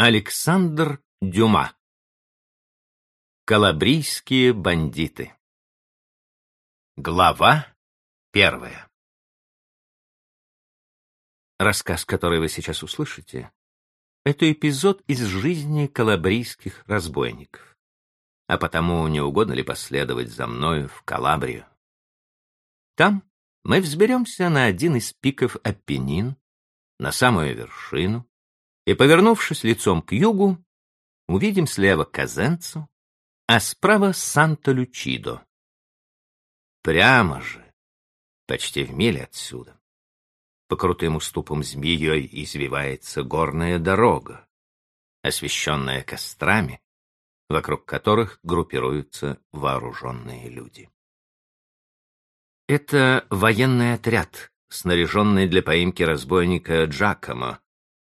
Александр Дюма Калабрийские бандиты Глава первая Рассказ, который вы сейчас услышите, это эпизод из жизни калабрийских разбойников. А потому не угодно ли последовать за мною в Калабрию? Там мы взберемся на один из пиков Аппенин, на самую вершину, и, повернувшись лицом к югу, увидим слева Казенцу, а справа Санта-Лючидо. Прямо же, почти в миле отсюда, по крутым уступам змеей извивается горная дорога, освещенная кострами, вокруг которых группируются вооруженные люди. Это военный отряд, снаряженный для поимки разбойника Джакомо,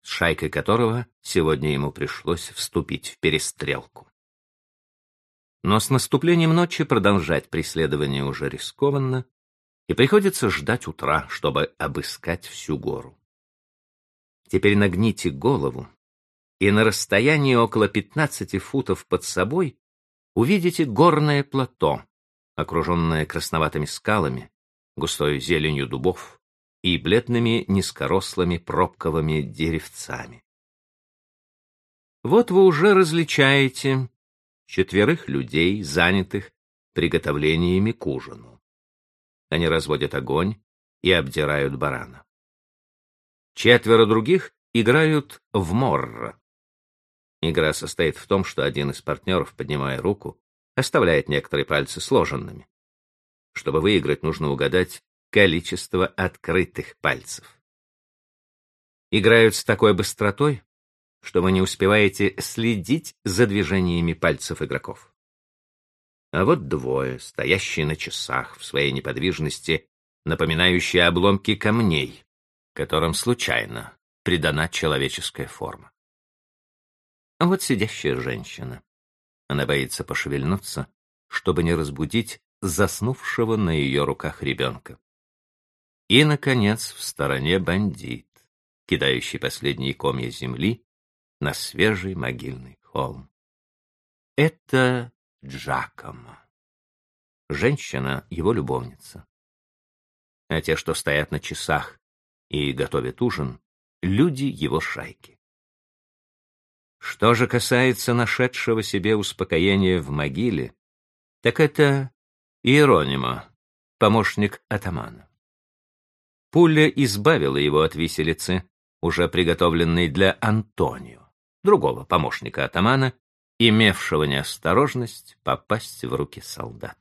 с шайкой которого сегодня ему пришлось вступить в перестрелку. Но с наступлением ночи продолжать преследование уже рискованно, и приходится ждать утра, чтобы обыскать всю гору. Теперь нагните голову, и на расстоянии около 15 футов под собой увидите горное плато, окруженное красноватыми скалами, густой зеленью дубов, и бледными низкорослыми пробковыми деревцами. Вот вы уже различаете четверых людей, занятых приготовлениями к ужину. Они разводят огонь и обдирают барана. Четверо других играют в морро. Игра состоит в том, что один из партнеров, поднимая руку, оставляет некоторые пальцы сложенными. Чтобы выиграть, нужно угадать, количество открытых пальцев. Играют с такой быстротой, что вы не успеваете следить за движениями пальцев игроков. А вот двое, стоящие на часах в своей неподвижности, напоминающие обломки камней, которым случайно придана человеческая форма. А вот сидящая женщина. Она боится пошевельнуться, чтобы не разбудить заснувшего на ее руках ребенка. И, наконец, в стороне бандит, кидающий последние комья земли на свежий могильный холм. Это Джакомо. Женщина — его любовница. А те, что стоят на часах и готовят ужин, люди его шайки. Что же касается нашедшего себе успокоения в могиле, так это Иеронима, помощник атамана. Пуля избавила его от виселицы, уже приготовленной для Антонио, другого помощника атамана, имевшего неосторожность попасть в руки солдат.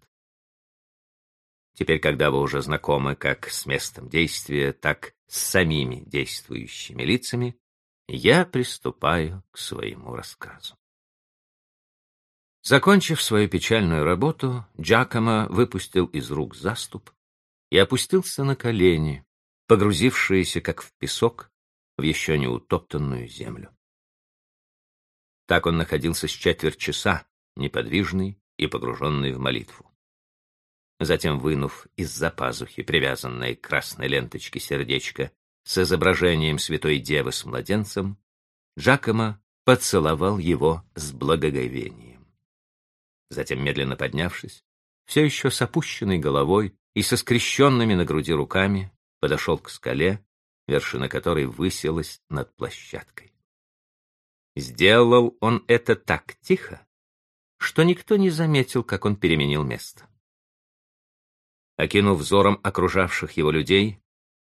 Теперь, когда вы уже знакомы как с местом действия, так с самими действующими лицами, я приступаю к своему рассказу. Закончив свою печальную работу, Джакомо выпустил из рук заступ и опустился на колени, погрузившиеся, как в песок, в еще не утоптанную землю. Так он находился с четверть часа, неподвижный и погруженный в молитву. Затем, вынув из-за пазухи привязанной к красной ленточке сердечко с изображением святой девы с младенцем, Джакомо поцеловал его с благоговением. Затем, медленно поднявшись, все еще с опущенной головой и со скрещенными на груди руками, подошел к скале, вершина которой высилась над площадкой. Сделал он это так тихо, что никто не заметил, как он переменил место. Окинув взором окружавших его людей,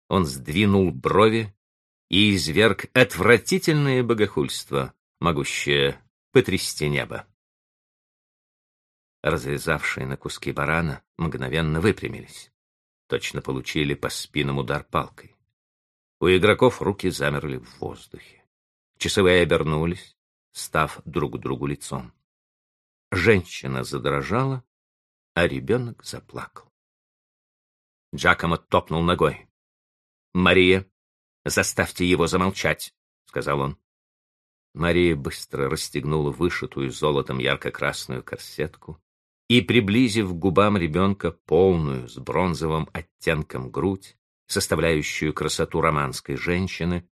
он сдвинул брови и изверг отвратительное богохульство, могущее потрясти небо. Разрезавшие на куски барана мгновенно выпрямились точно получили по спинам удар палкой. У игроков руки замерли в воздухе. Часовые обернулись, став друг другу лицом. Женщина задрожала, а ребенок заплакал. Джакомо топнул ногой. «Мария, заставьте его замолчать», — сказал он. Мария быстро расстегнула вышитую золотом ярко-красную корсетку, и, приблизив к губам ребенка полную с бронзовым оттенком грудь, составляющую красоту романской женщины,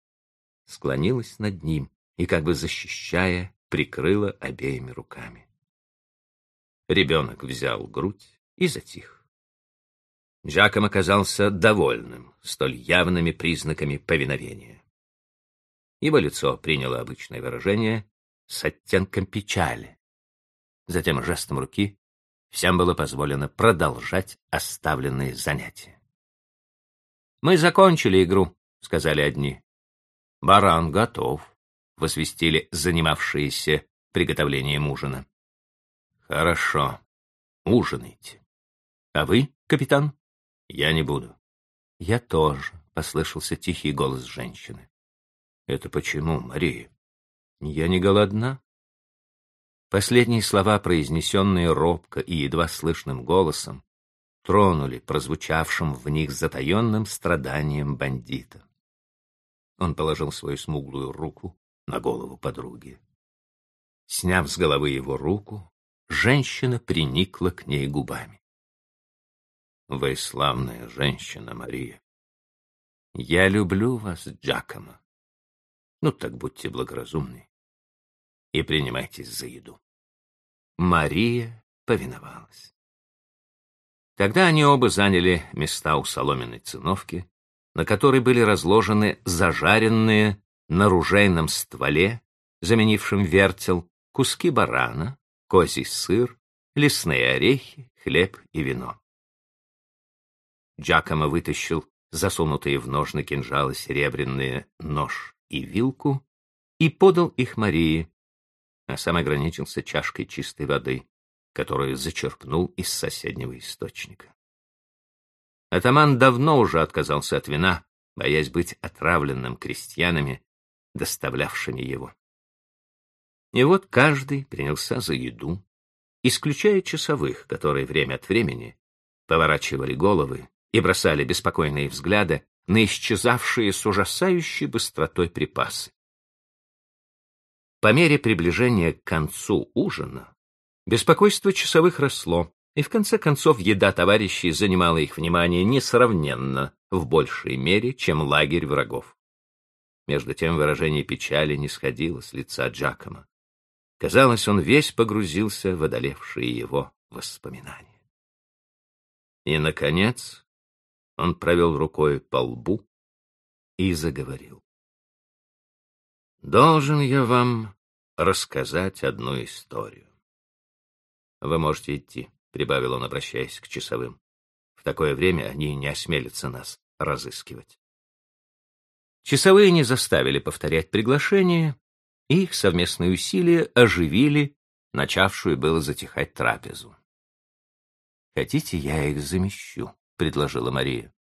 склонилась над ним и, как бы защищая, прикрыла обеими руками. Ребенок взял грудь и затих. Джаком оказался довольным столь явными признаками повиновения. Его лицо приняло обычное выражение с оттенком печали. Затем жестом руки всем было позволено продолжать оставленные занятия. «Мы закончили игру», — сказали одни. «Баран готов», — возвестили занимавшиеся приготовлением ужина. Хорошо. Ужинайте. А вы, капитан? Я не буду. Я тоже, послышался тихий голос женщины. Это почему, Мария? Я не голодна. Последние слова, произнесенные робко и едва слышным голосом, тронули прозвучавшим в них затаенным страданием бандита. Он положил свою смуглую руку на голову подруги. Сняв с головы его руку, женщина приникла к ней губами. Вы славная женщина, Мария. Я люблю вас, Джакомо. Ну так будьте благоразумны и принимайтесь за еду. Мария повиновалась. Тогда они оба заняли места у соломенной циновки, на которой были разложены зажаренные на ружейном стволе, заменившем вертел, куски барана, козий сыр, лесные орехи, хлеб и вино. Джакомо вытащил засунутые в ножны кинжалы серебряные нож и вилку и подал их Марии, а сам ограничился чашкой чистой воды, которую зачерпнул из соседнего источника. Атаман давно уже отказался от вина, боясь быть отравленным крестьянами, доставлявшими его. И вот каждый принялся за еду, исключая часовых, которые время от времени поворачивали головы и бросали беспокойные взгляды на исчезавшие с ужасающей быстротой припасы. По мере приближения к концу ужина беспокойство часовых росло, и в конце концов еда товарищей занимала их внимание несравненно в большей мере, чем лагерь врагов. Между тем выражение печали не сходило с лица Джакома. Казалось, он весь погрузился в одолевшие его воспоминания. И, наконец, он провел рукой по лбу и заговорил. «Должен я вам рассказать одну историю. Вы можете идти», — прибавил он, обращаясь к часовым. «В такое время они не осмелятся нас разыскивать». Часовые не заставили повторять приглашение, и их совместные усилия оживили начавшую было затихать трапезу. «Хотите, я их замещу?» — предложила Мария.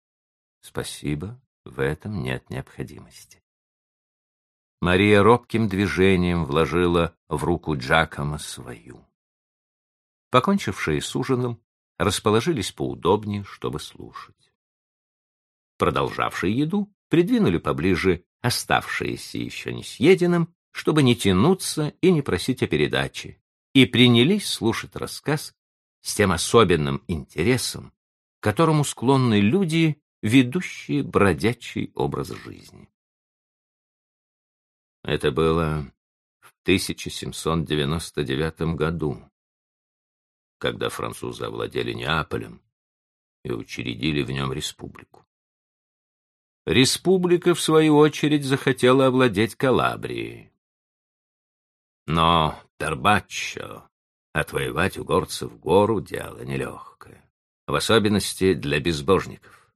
«Спасибо, в этом нет необходимости». Мария робким движением вложила в руку Джакома свою. Покончившие с ужином, расположились поудобнее, чтобы слушать. Продолжавшие еду придвинули поближе оставшиеся еще не съеденным чтобы не тянуться и не просить о передаче, и принялись слушать рассказ с тем особенным интересом, к которому склонны люди, ведущие бродячий образ жизни. Это было в 1799 году, когда французы овладели Неаполем и учредили в нем республику. Республика, в свою очередь, захотела овладеть Калабрией. Но Тарбаччо отвоевать у горцев гору — дело нелегкое, в особенности для безбожников.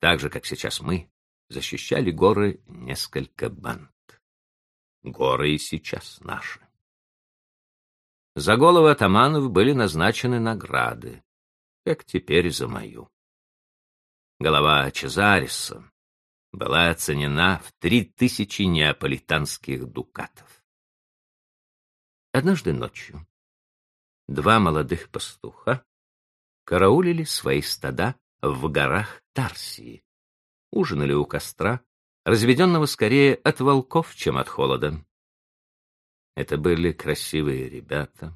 Так же, как сейчас мы, защищали горы несколько банд. Горы и сейчас наши. За головы атаманов были назначены награды, как теперь за мою. Голова Чезариса была оценена в три тысячи неаполитанских дукатов. Однажды ночью два молодых пастуха караулили свои стада в горах Тарсии, ужинали у костра, разведенного скорее от волков, чем от холода. Это были красивые ребята,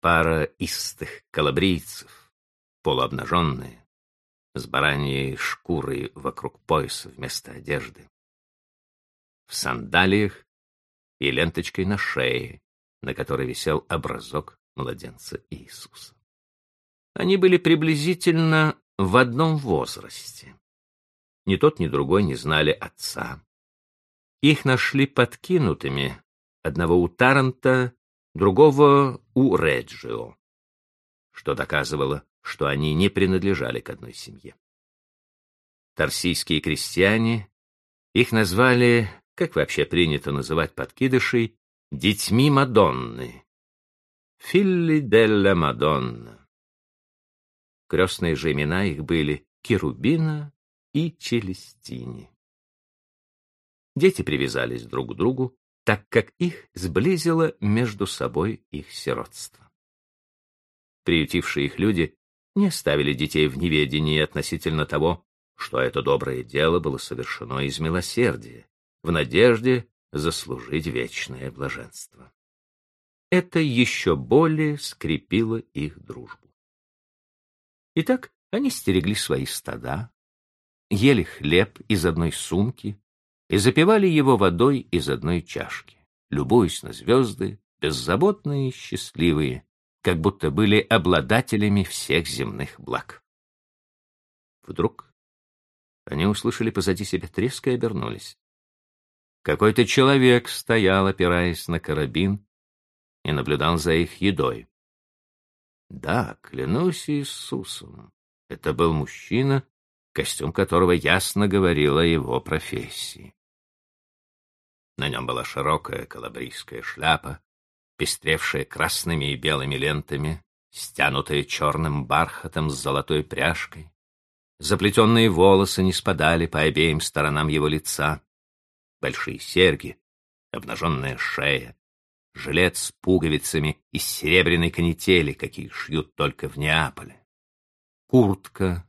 пара истых калабрийцев, полуобнаженные, с бараньей шкурой вокруг пояса вместо одежды. В сандалиях и ленточкой на шее, на которой висел образок младенца Иисуса. Они были приблизительно в одном возрасте. Ни тот, ни другой не знали отца. Их нашли подкинутыми, одного у Таранта, другого у Реджио, что доказывало, что они не принадлежали к одной семье. Тарсийские крестьяне, их назвали, как вообще принято называть подкидышей, детьми Мадонны. Филли делла Мадонна. Крестные же имена их были Керубина и Челестини. Дети привязались друг к другу, так как их сблизило между собой их сиротство. Приютившие их люди не оставили детей в неведении относительно того, что это доброе дело было совершено из милосердия, в надежде заслужить вечное блаженство. Это еще более скрепило их дружбу. Итак, они стерегли свои стада, ели хлеб из одной сумки, и запивали его водой из одной чашки, любуясь на звезды, беззаботные и счастливые, как будто были обладателями всех земных благ. Вдруг они услышали позади себя треск и обернулись. Какой-то человек стоял, опираясь на карабин, и наблюдал за их едой. Да, клянусь Иисусом, это был мужчина, костюм которого ясно говорил о его профессии. На нем была широкая калабрийская шляпа, пестревшая красными и белыми лентами, стянутая черным бархатом с золотой пряжкой. Заплетенные волосы не спадали по обеим сторонам его лица. Большие серьги, обнаженная шея, жилет с пуговицами из серебряной канители, какие шьют только в Неаполе. Куртка,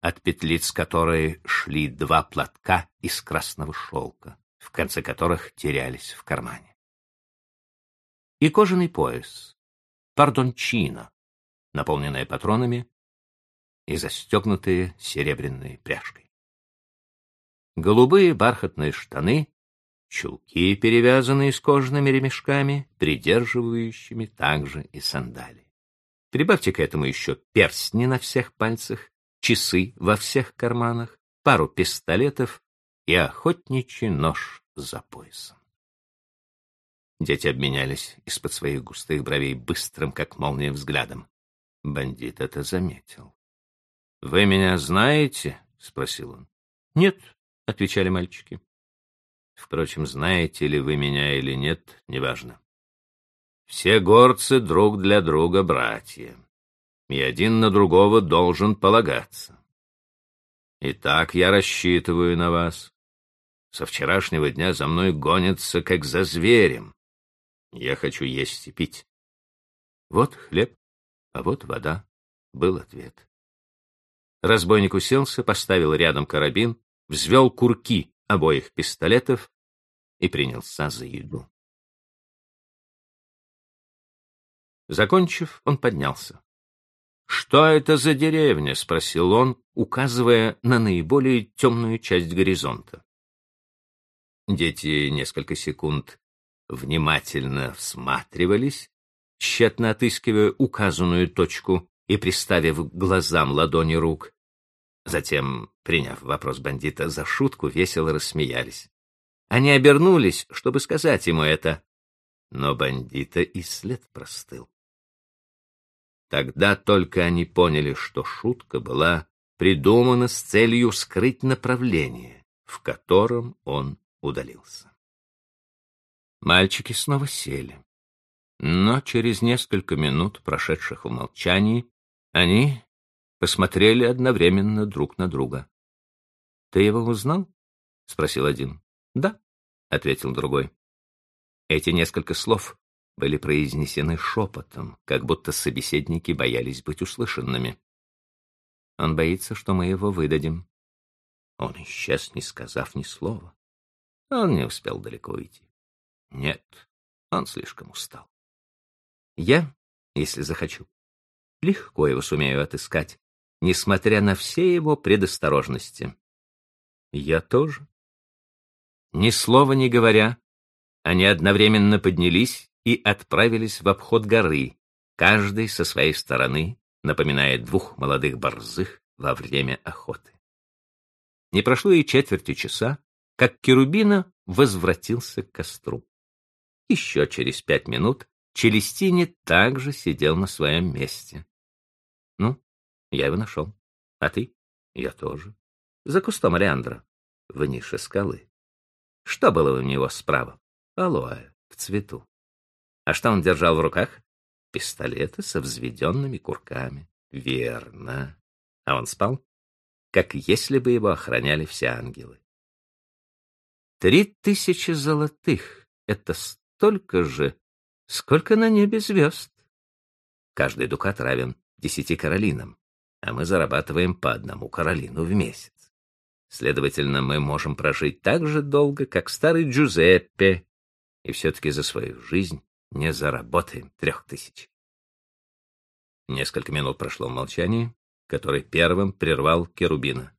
от петлиц которой шли два платка из красного шелка в конце которых терялись в кармане. И кожаный пояс, пардончино, наполненное патронами и застегнутые серебряной пряжкой. Голубые бархатные штаны, чулки, перевязанные с кожаными ремешками, придерживающими также и сандали. Прибавьте к этому еще перстни на всех пальцах, часы во всех карманах, пару пистолетов и охотничий нож за поясом. Дети обменялись из-под своих густых бровей быстрым, как молния, взглядом. Бандит это заметил. — Вы меня знаете? — спросил он. — Нет, — отвечали мальчики. Впрочем, знаете ли вы меня или нет, неважно. Все горцы друг для друга братья, и один на другого должен полагаться. Итак, я рассчитываю на вас. Со вчерашнего дня за мной гонятся, как за зверем. Я хочу есть и пить. Вот хлеб, а вот вода, — был ответ. Разбойник уселся, поставил рядом карабин, взвел курки обоих пистолетов и принялся за еду. Закончив, он поднялся. «Что это за деревня?» — спросил он, указывая на наиболее темную часть горизонта. Дети несколько секунд внимательно всматривались, тщетно отыскивая указанную точку и приставив к глазам ладони рук. Затем, приняв вопрос бандита за шутку, весело рассмеялись. Они обернулись, чтобы сказать ему это, но бандита и след простыл. Тогда только они поняли, что шутка была придумана с целью скрыть направление, в котором он удалился. Мальчики снова сели. Но через несколько минут, прошедших в молчании, они посмотрели одновременно друг на друга. — Ты его узнал? — спросил один. — Да, — ответил другой. Эти несколько слов были произнесены шепотом, как будто собеседники боялись быть услышанными. Он боится, что мы его выдадим. Он исчез, не сказав ни слова. Он не успел далеко уйти. Нет, он слишком устал. Я, если захочу, легко его сумею отыскать, несмотря на все его предосторожности. Я тоже. Ни слова не говоря, Они одновременно поднялись и отправились в обход горы, каждый со своей стороны, напоминая двух молодых борзых во время охоты. Не прошло и четверти часа, как Керубина возвратился к костру. Еще через пять минут Челестини также сидел на своем месте. Ну, я его нашел. А ты? Я тоже. За кустом Алеандра, в нише скалы. Что было у него справа? Алоэ, в цвету. А что он держал в руках? Пистолеты со взведенными курками. Верно. А он спал? Как если бы его охраняли все ангелы. Три тысячи золотых — это столько же, сколько на небе звезд. Каждый дукат равен десяти каролинам, а мы зарабатываем по одному каролину в месяц. Следовательно, мы можем прожить так же долго, как старый Джузеппе, и все-таки за свою жизнь не заработаем трех тысяч. Несколько минут прошло в молчании, который первым прервал Керубина.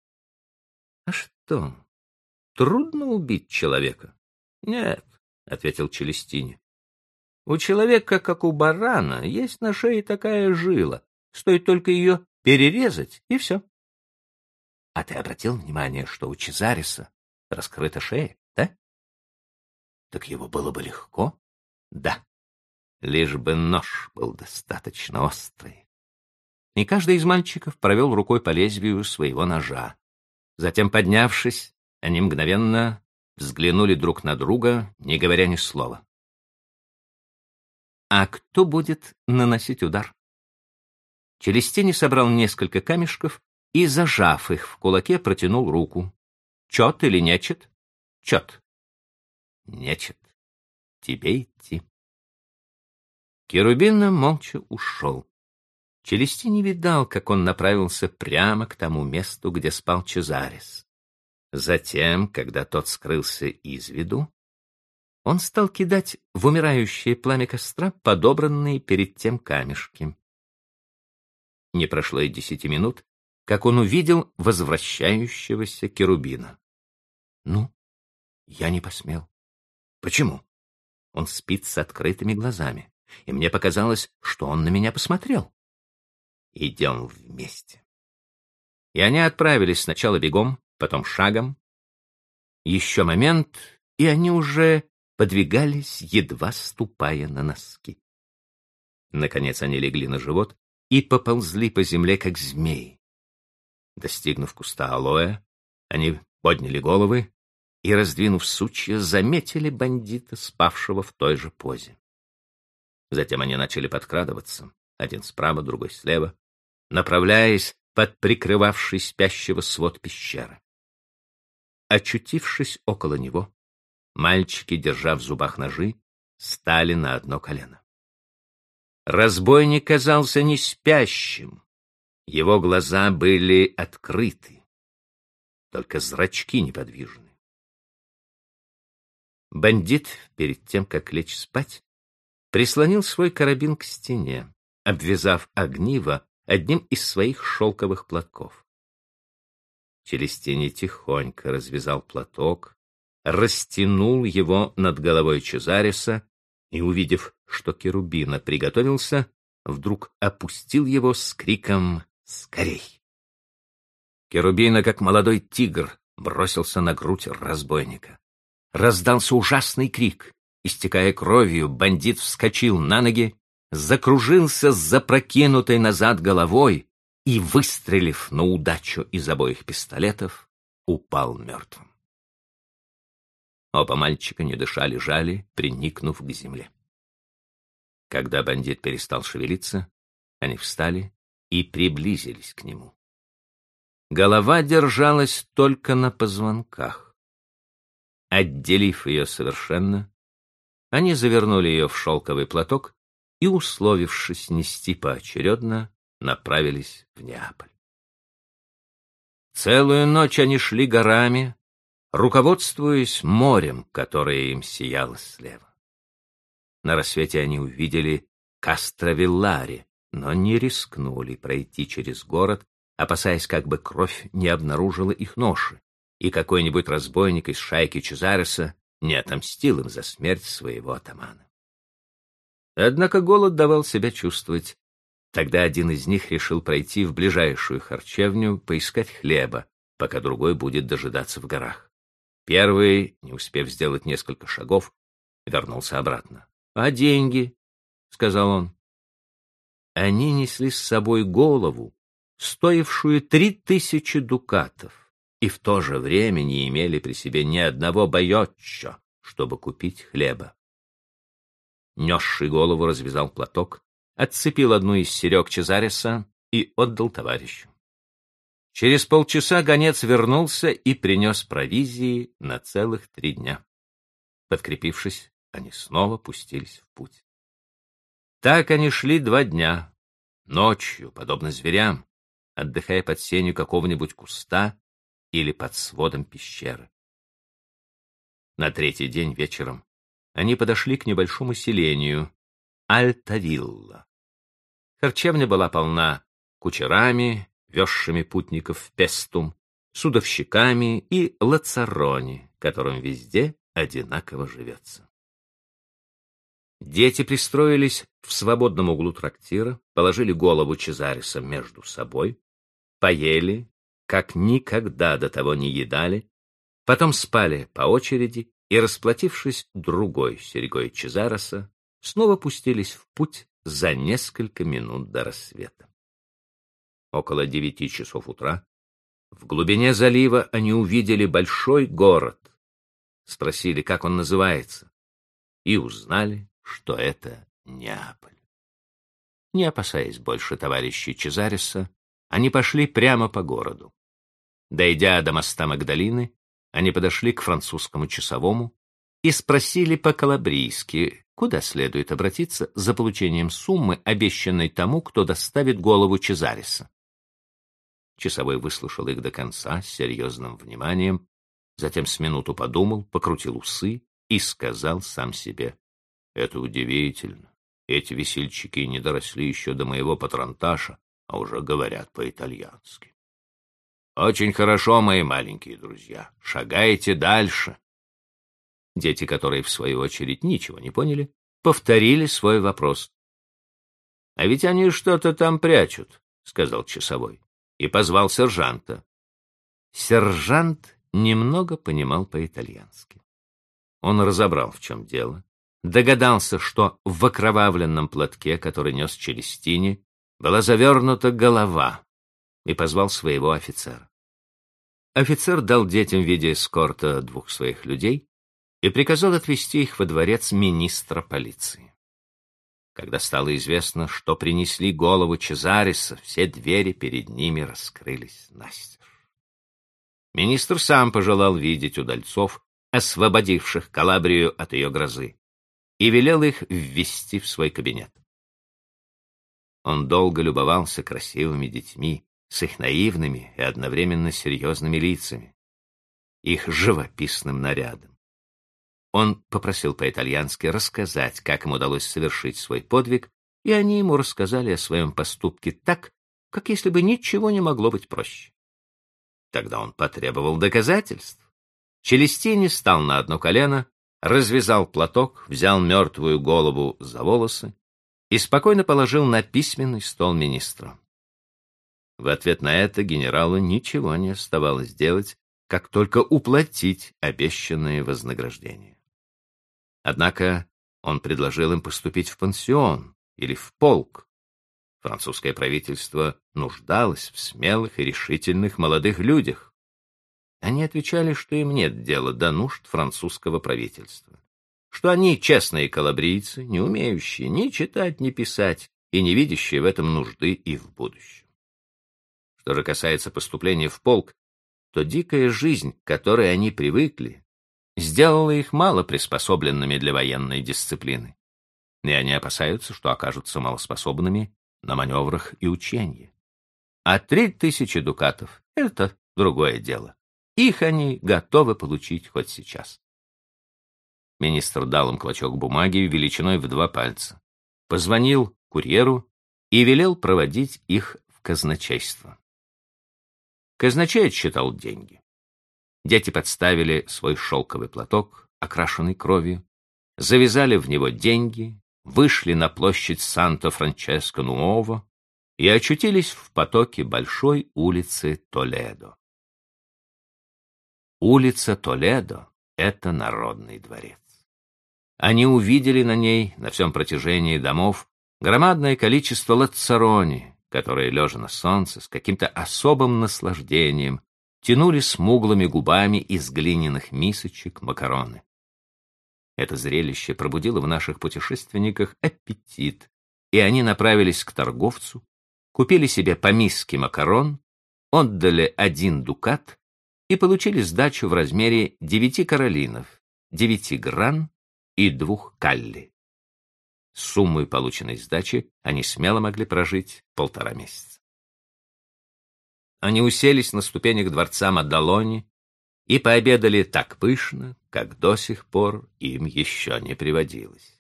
— А что, трудно убить человека? — Нет, — ответил Челестини. — У человека, как у барана, есть на шее такая жила. Стоит только ее перерезать, и все. — А ты обратил внимание, что у Чезариса раскрыта шея, да? — Так его было бы легко. — Да. Лишь бы нож был достаточно острый. И каждый из мальчиков провел рукой по лезвию своего ножа. Затем, поднявшись, они мгновенно взглянули друг на друга, не говоря ни слова. «А кто будет наносить удар?» Челестини собрал несколько камешков и, зажав их в кулаке, протянул руку. «Чет или нечет?» «Чет». «Нечет. Тебе идти». Керубина молча ушел. Челестини видал, как он направился прямо к тому месту, где спал Чезарес. Затем, когда тот скрылся из виду, он стал кидать в умирающее пламя костра подобранные перед тем камешки. Не прошло и десяти минут, как он увидел возвращающегося Керубина. Ну, я не посмел. Почему? Он спит с открытыми глазами, и мне показалось, что он на меня посмотрел. Идем вместе. И они отправились сначала бегом, потом шагом. Еще момент, и они уже подвигались, едва ступая на носки. Наконец они легли на живот и поползли по земле, как змеи. Достигнув куста алоэ, они подняли головы и, раздвинув сучья, заметили бандита, спавшего в той же позе. Затем они начали подкрадываться, один справа, другой слева, направляясь под прикрывавший спящего свод пещеры. Очутившись около него, мальчики, держа в зубах ножи, стали на одно колено. Разбойник казался не спящим. Его глаза были открыты, только зрачки неподвижны. Бандит, перед тем, как лечь спать, прислонил свой карабин к стене, обвязав огниво одним из своих шелковых платков. Челестини тихонько развязал платок, растянул его над головой Чезариса и, увидев, что Керубина приготовился, вдруг опустил его с криком «Скорей!». Керубина, как молодой тигр, бросился на грудь разбойника. Раздался ужасный крик. Истекая кровью, бандит вскочил на ноги, закружился с запрокинутой назад головой и, выстрелив на удачу из обоих пистолетов, упал мертвым. Оба мальчика, не дыша, лежали, приникнув к земле. Когда бандит перестал шевелиться, они встали и приблизились к нему. Голова держалась только на позвонках. Отделив ее совершенно, они завернули ее в шелковый платок и, условившись нести поочередно, направились в Неаполь. Целую ночь они шли горами, руководствуясь морем, которое им сияло слева. На рассвете они увидели Кастровиллари, но не рискнули пройти через город, опасаясь, как бы кровь не обнаружила их ноши, и какой-нибудь разбойник из шайки Чезареса не отомстил им за смерть своего атамана. Однако голод давал себя чувствовать. Тогда один из них решил пройти в ближайшую харчевню, поискать хлеба, пока другой будет дожидаться в горах. Первый, не успев сделать несколько шагов, вернулся обратно. — А деньги? — сказал он. Они несли с собой голову, стоившую три тысячи дукатов, и в то же время не имели при себе ни одного боеччо, чтобы купить хлеба. Несший голову развязал платок, отцепил одну из серег Чезареса и отдал товарищу. Через полчаса гонец вернулся и принес провизии на целых три дня. Подкрепившись, они снова пустились в путь. Так они шли два дня, ночью, подобно зверям, отдыхая под сенью какого-нибудь куста или под сводом пещеры. На третий день вечером они подошли к небольшому селению Альтавилла. Харчевня была полна кучерами, везшими путников в Пестум, судовщиками и лацарони, которым везде одинаково живется. Дети пристроились в свободном углу трактира, положили голову Чезариса между собой, поели, как никогда до того не едали, потом спали по очереди и, расплатившись другой серьгой Чезареса, снова пустились в путь за несколько минут до рассвета. Около девяти часов утра в глубине залива они увидели большой город, спросили, как он называется, и узнали, что это Неаполь. Не опасаясь больше товарищей Чезареса, они пошли прямо по городу. Дойдя до моста Магдалины, они подошли к французскому часовому и спросили по-калабрийски, куда следует обратиться за получением суммы, обещанной тому, кто доставит голову Чезареса. Часовой выслушал их до конца с серьезным вниманием, затем с минуту подумал, покрутил усы и сказал сам себе, «Это удивительно. Эти весельчаки не доросли еще до моего патронташа, а уже говорят по-итальянски. Очень хорошо, мои маленькие друзья. Шагайте дальше. Дети, которые, в свою очередь, ничего не поняли, повторили свой вопрос. — А ведь они что-то там прячут, — сказал часовой и позвал сержанта. Сержант немного понимал по-итальянски. Он разобрал, в чем дело, догадался, что в окровавленном платке, который нес Челестини, была завернута голова, и позвал своего офицера. Офицер дал детям в виде эскорта двух своих людей и приказал отвезти их во дворец министра полиции. Когда стало известно, что принесли голову Чезариса, все двери перед ними раскрылись настежь. Министр сам пожелал видеть удальцов, освободивших Калабрию от ее грозы, и велел их ввести в свой кабинет. Он долго любовался красивыми детьми, с их наивными и одновременно серьезными лицами, их живописным нарядом. Он попросил по-итальянски рассказать, как им удалось совершить свой подвиг, и они ему рассказали о своем поступке так, как если бы ничего не могло быть проще. Тогда он потребовал доказательств. Челестини стал на одно колено, развязал платок, взял мертвую голову за волосы и спокойно положил на письменный стол министра. В ответ на это генералу ничего не оставалось делать, как только уплатить обещанное вознаграждение. Однако он предложил им поступить в пансион или в полк. Французское правительство нуждалось в смелых и решительных молодых людях. Они отвечали, что им нет дела до нужд французского правительства, что они честные калабрийцы, не умеющие ни читать, ни писать и не видящие в этом нужды и в будущем. Что же касается поступления в полк, то дикая жизнь, к которой они привыкли, сделало их мало приспособленными для военной дисциплины, и они опасаются, что окажутся малоспособными на маневрах и учении. А три тысячи дукатов — это другое дело. Их они готовы получить хоть сейчас. Министр дал им клочок бумаги величиной в два пальца, позвонил курьеру и велел проводить их в казначейство. Казначей отсчитал деньги. Дети подставили свой шелковый платок, окрашенный кровью, завязали в него деньги, вышли на площадь Санто-Франческо-Нуово и очутились в потоке большой улицы Толедо. Улица Толедо — это народный дворец. Они увидели на ней, на всем протяжении домов, громадное количество лацарони, которые, лежа на солнце, с каким-то особым наслаждением, тянули смуглыми губами из глиняных мисочек макароны. Это зрелище пробудило в наших путешественниках аппетит, и они направились к торговцу, купили себе по миске макарон, отдали один дукат и получили сдачу в размере девяти каролинов, девяти гран и двух калли. С суммой полученной сдачи они смело могли прожить полтора месяца. Они уселись на ступенях дворца Мадалони и пообедали так пышно, как до сих пор им еще не приводилось.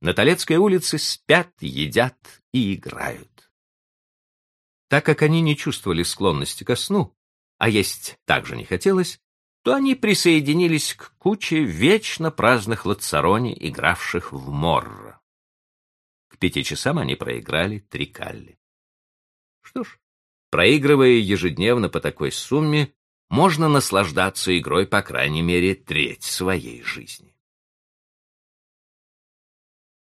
На Толецкой улице спят, едят и играют. Так как они не чувствовали склонности ко сну, а есть также не хотелось, то они присоединились к куче вечно праздных лацарони, игравших в морро. К пяти часам они проиграли три калли. Что ж, проигрывая ежедневно по такой сумме, можно наслаждаться игрой по крайней мере треть своей жизни.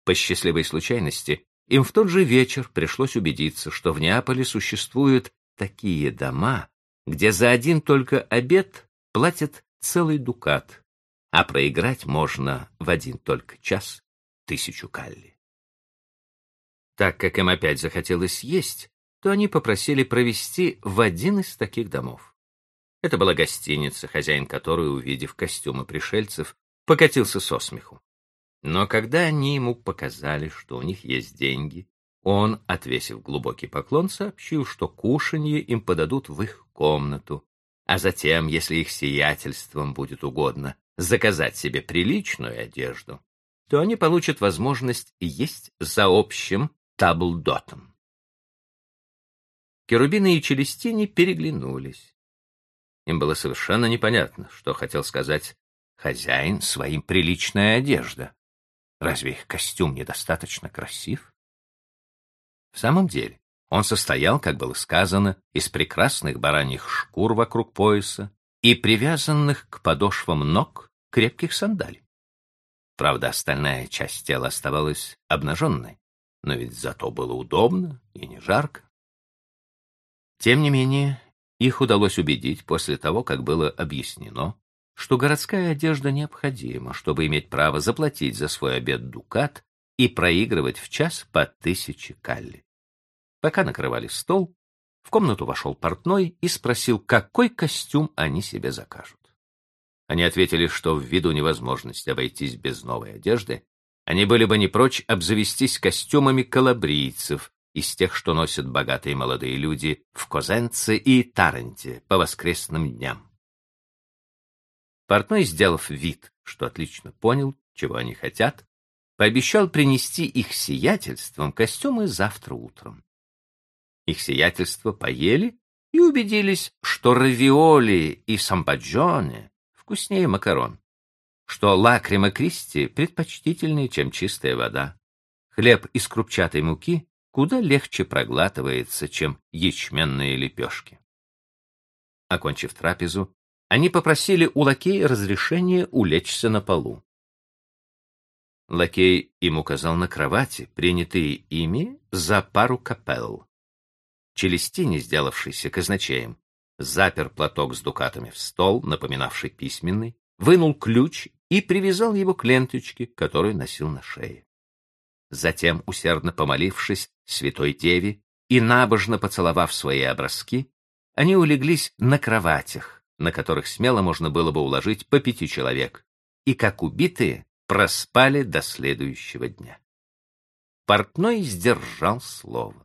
По счастливой случайности, им в тот же вечер пришлось убедиться, что в Неаполе существуют такие дома, где за один только обед платят целый дукат, а проиграть можно в один только час тысячу калли. Так как им опять захотелось есть, то они попросили провести в один из таких домов. Это была гостиница, хозяин которой, увидев костюмы пришельцев, покатился со смеху. Но когда они ему показали, что у них есть деньги, он, отвесив глубокий поклон, сообщил, что кушанье им подадут в их комнату, а затем, если их сиятельством будет угодно, заказать себе приличную одежду, то они получат возможность есть за общим таблдотом. Керубины и Челестини переглянулись. Им было совершенно непонятно, что хотел сказать хозяин своим приличная одежда. Разве их костюм недостаточно красив? В самом деле, он состоял, как было сказано, из прекрасных бараньих шкур вокруг пояса и привязанных к подошвам ног крепких сандалий. Правда, остальная часть тела оставалась обнаженной, но ведь зато было удобно и не жарко. Тем не менее, их удалось убедить после того, как было объяснено, что городская одежда необходима, чтобы иметь право заплатить за свой обед дукат и проигрывать в час по тысяче калли. Пока накрывали стол, в комнату вошел портной и спросил, какой костюм они себе закажут. Они ответили, что ввиду невозможности обойтись без новой одежды, они были бы не прочь обзавестись костюмами калабрийцев, из тех, что носят богатые молодые люди в Козенце и Таранте по воскресным дням. Портной, сделав вид, что отлично понял, чего они хотят, пообещал принести их сиятельством костюмы завтра утром. Их сиятельство поели и убедились, что равиоли и самбаджоне вкуснее макарон, что лакрима кристи предпочтительнее, чем чистая вода. Хлеб из крупчатой муки куда легче проглатывается, чем ячменные лепешки. Окончив трапезу, они попросили у лакея разрешения улечься на полу. Лакей им указал на кровати, принятые ими за пару капелл. Челестини, сделавшийся казначеем, запер платок с дукатами в стол, напоминавший письменный, вынул ключ и привязал его к ленточке, которую носил на шее. Затем, усердно помолившись святой деве и набожно поцеловав свои образки, они улеглись на кроватях, на которых смело можно было бы уложить по пяти человек, и, как убитые, проспали до следующего дня. Портной сдержал слово.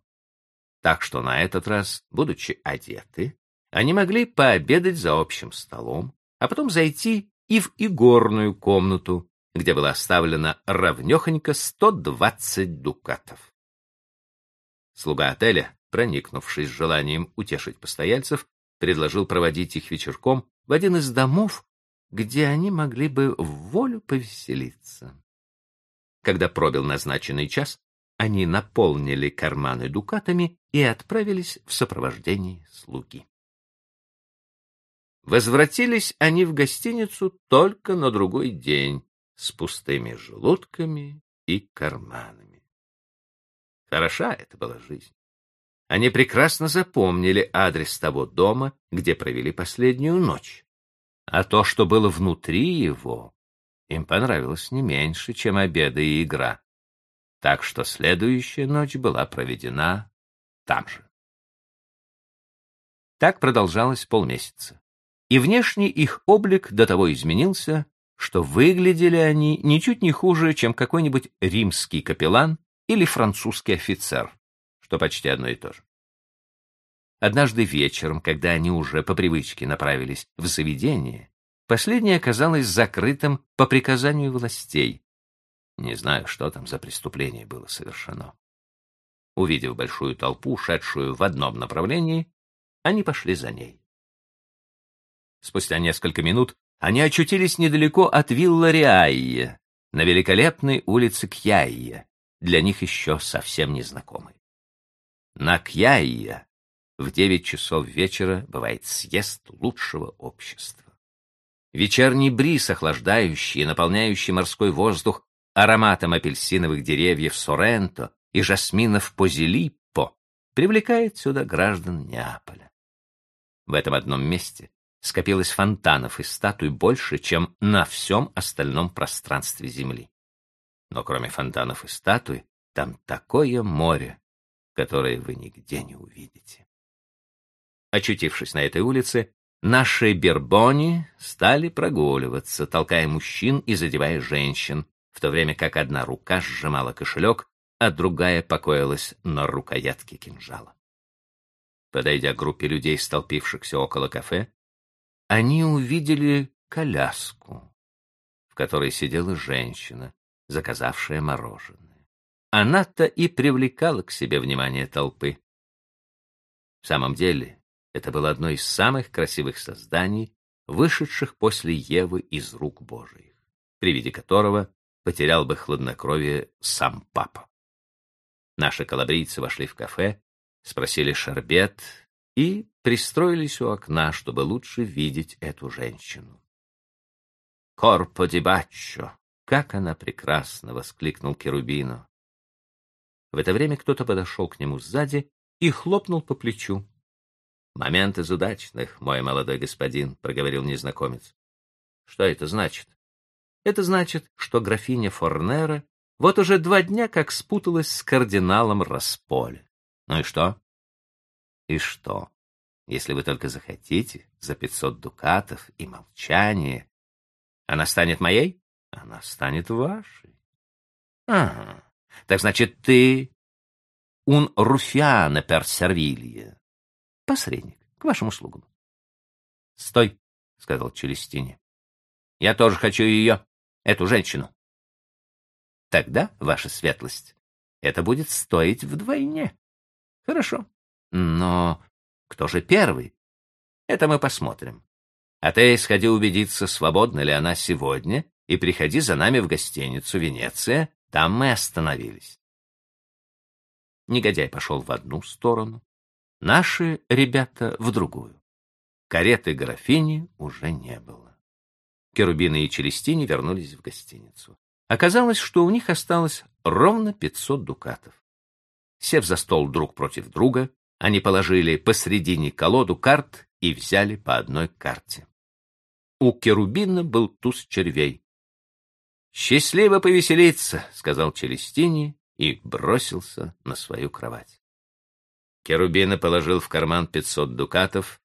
Так что на этот раз, будучи одеты, они могли пообедать за общим столом, а потом зайти и в игорную комнату, где было оставлено равнехонько 120 дукатов. Слуга отеля, проникнувшись желанием утешить постояльцев, предложил проводить их вечерком в один из домов, где они могли бы в волю повеселиться. Когда пробил назначенный час, они наполнили карманы дукатами и отправились в сопровождении слуги. Возвратились они в гостиницу только на другой день с пустыми желудками и карманами. Хороша это была жизнь. Они прекрасно запомнили адрес того дома, где провели последнюю ночь. А то, что было внутри его, им понравилось не меньше, чем обеды и игра. Так что следующая ночь была проведена там же. Так продолжалось полмесяца. И внешний их облик до того изменился, что выглядели они ничуть не хуже, чем какой-нибудь римский капеллан или французский офицер, что почти одно и то же. Однажды вечером, когда они уже по привычке направились в заведение, последнее оказалось закрытым по приказанию властей. Не знаю, что там за преступление было совершено. Увидев большую толпу, шедшую в одном направлении, они пошли за ней. Спустя несколько минут они очутились недалеко от вилла Риайе, на великолепной улице Кьяйе, для них еще совсем незнакомой. На Кьяйе в девять часов вечера бывает съезд лучшего общества. Вечерний бриз, охлаждающий и наполняющий морской воздух ароматом апельсиновых деревьев Соренто и жасминов Позилиппо, привлекает сюда граждан Неаполя. В этом одном месте скопилось фонтанов и статуй больше, чем на всем остальном пространстве Земли. Но кроме фонтанов и статуй, там такое море, которое вы нигде не увидите. Очутившись на этой улице, наши бербони стали прогуливаться, толкая мужчин и задевая женщин, в то время как одна рука сжимала кошелек, а другая покоилась на рукоятке кинжала. Подойдя к группе людей, столпившихся около кафе, они увидели коляску, в которой сидела женщина, заказавшая мороженое. Она-то и привлекала к себе внимание толпы. В самом деле, это было одно из самых красивых созданий, вышедших после Евы из рук Божиих, при виде которого потерял бы хладнокровие сам папа. Наши калабрийцы вошли в кафе, спросили шарбет и пристроились у окна, чтобы лучше видеть эту женщину. «Корпо ди баччо! Как она прекрасна!» — воскликнул Керубино. В это время кто-то подошел к нему сзади и хлопнул по плечу. «Момент из удачных, мой молодой господин», — проговорил незнакомец. «Что это значит?» «Это значит, что графиня Форнера вот уже два дня как спуталась с кардиналом Располе. Ну и что?» «И что? Если вы только захотите, за пятьсот дукатов и молчание. Она станет моей? Она станет вашей. Ага. Так значит, ты un руфиана per servilia. Посредник, к вашим услугам. Стой, — сказал Челестини. Я тоже хочу ее, эту женщину. Тогда, ваша светлость, это будет стоить вдвойне. Хорошо. Но кто же первый? Это мы посмотрим. А ты сходи убедиться, свободна ли она сегодня, и приходи за нами в гостиницу «Венеция», там мы остановились. Негодяй пошел в одну сторону, наши ребята — в другую. Кареты графини уже не было. Керубины и Челестини вернулись в гостиницу. Оказалось, что у них осталось ровно 500 дукатов. Сев за стол друг против друга, они положили посредине колоду карт и взяли по одной карте. У Керубина был туз червей. «Счастливо повеселиться», — сказал Челестини и бросился на свою кровать. Керубина положил в карман пятьсот дукатов,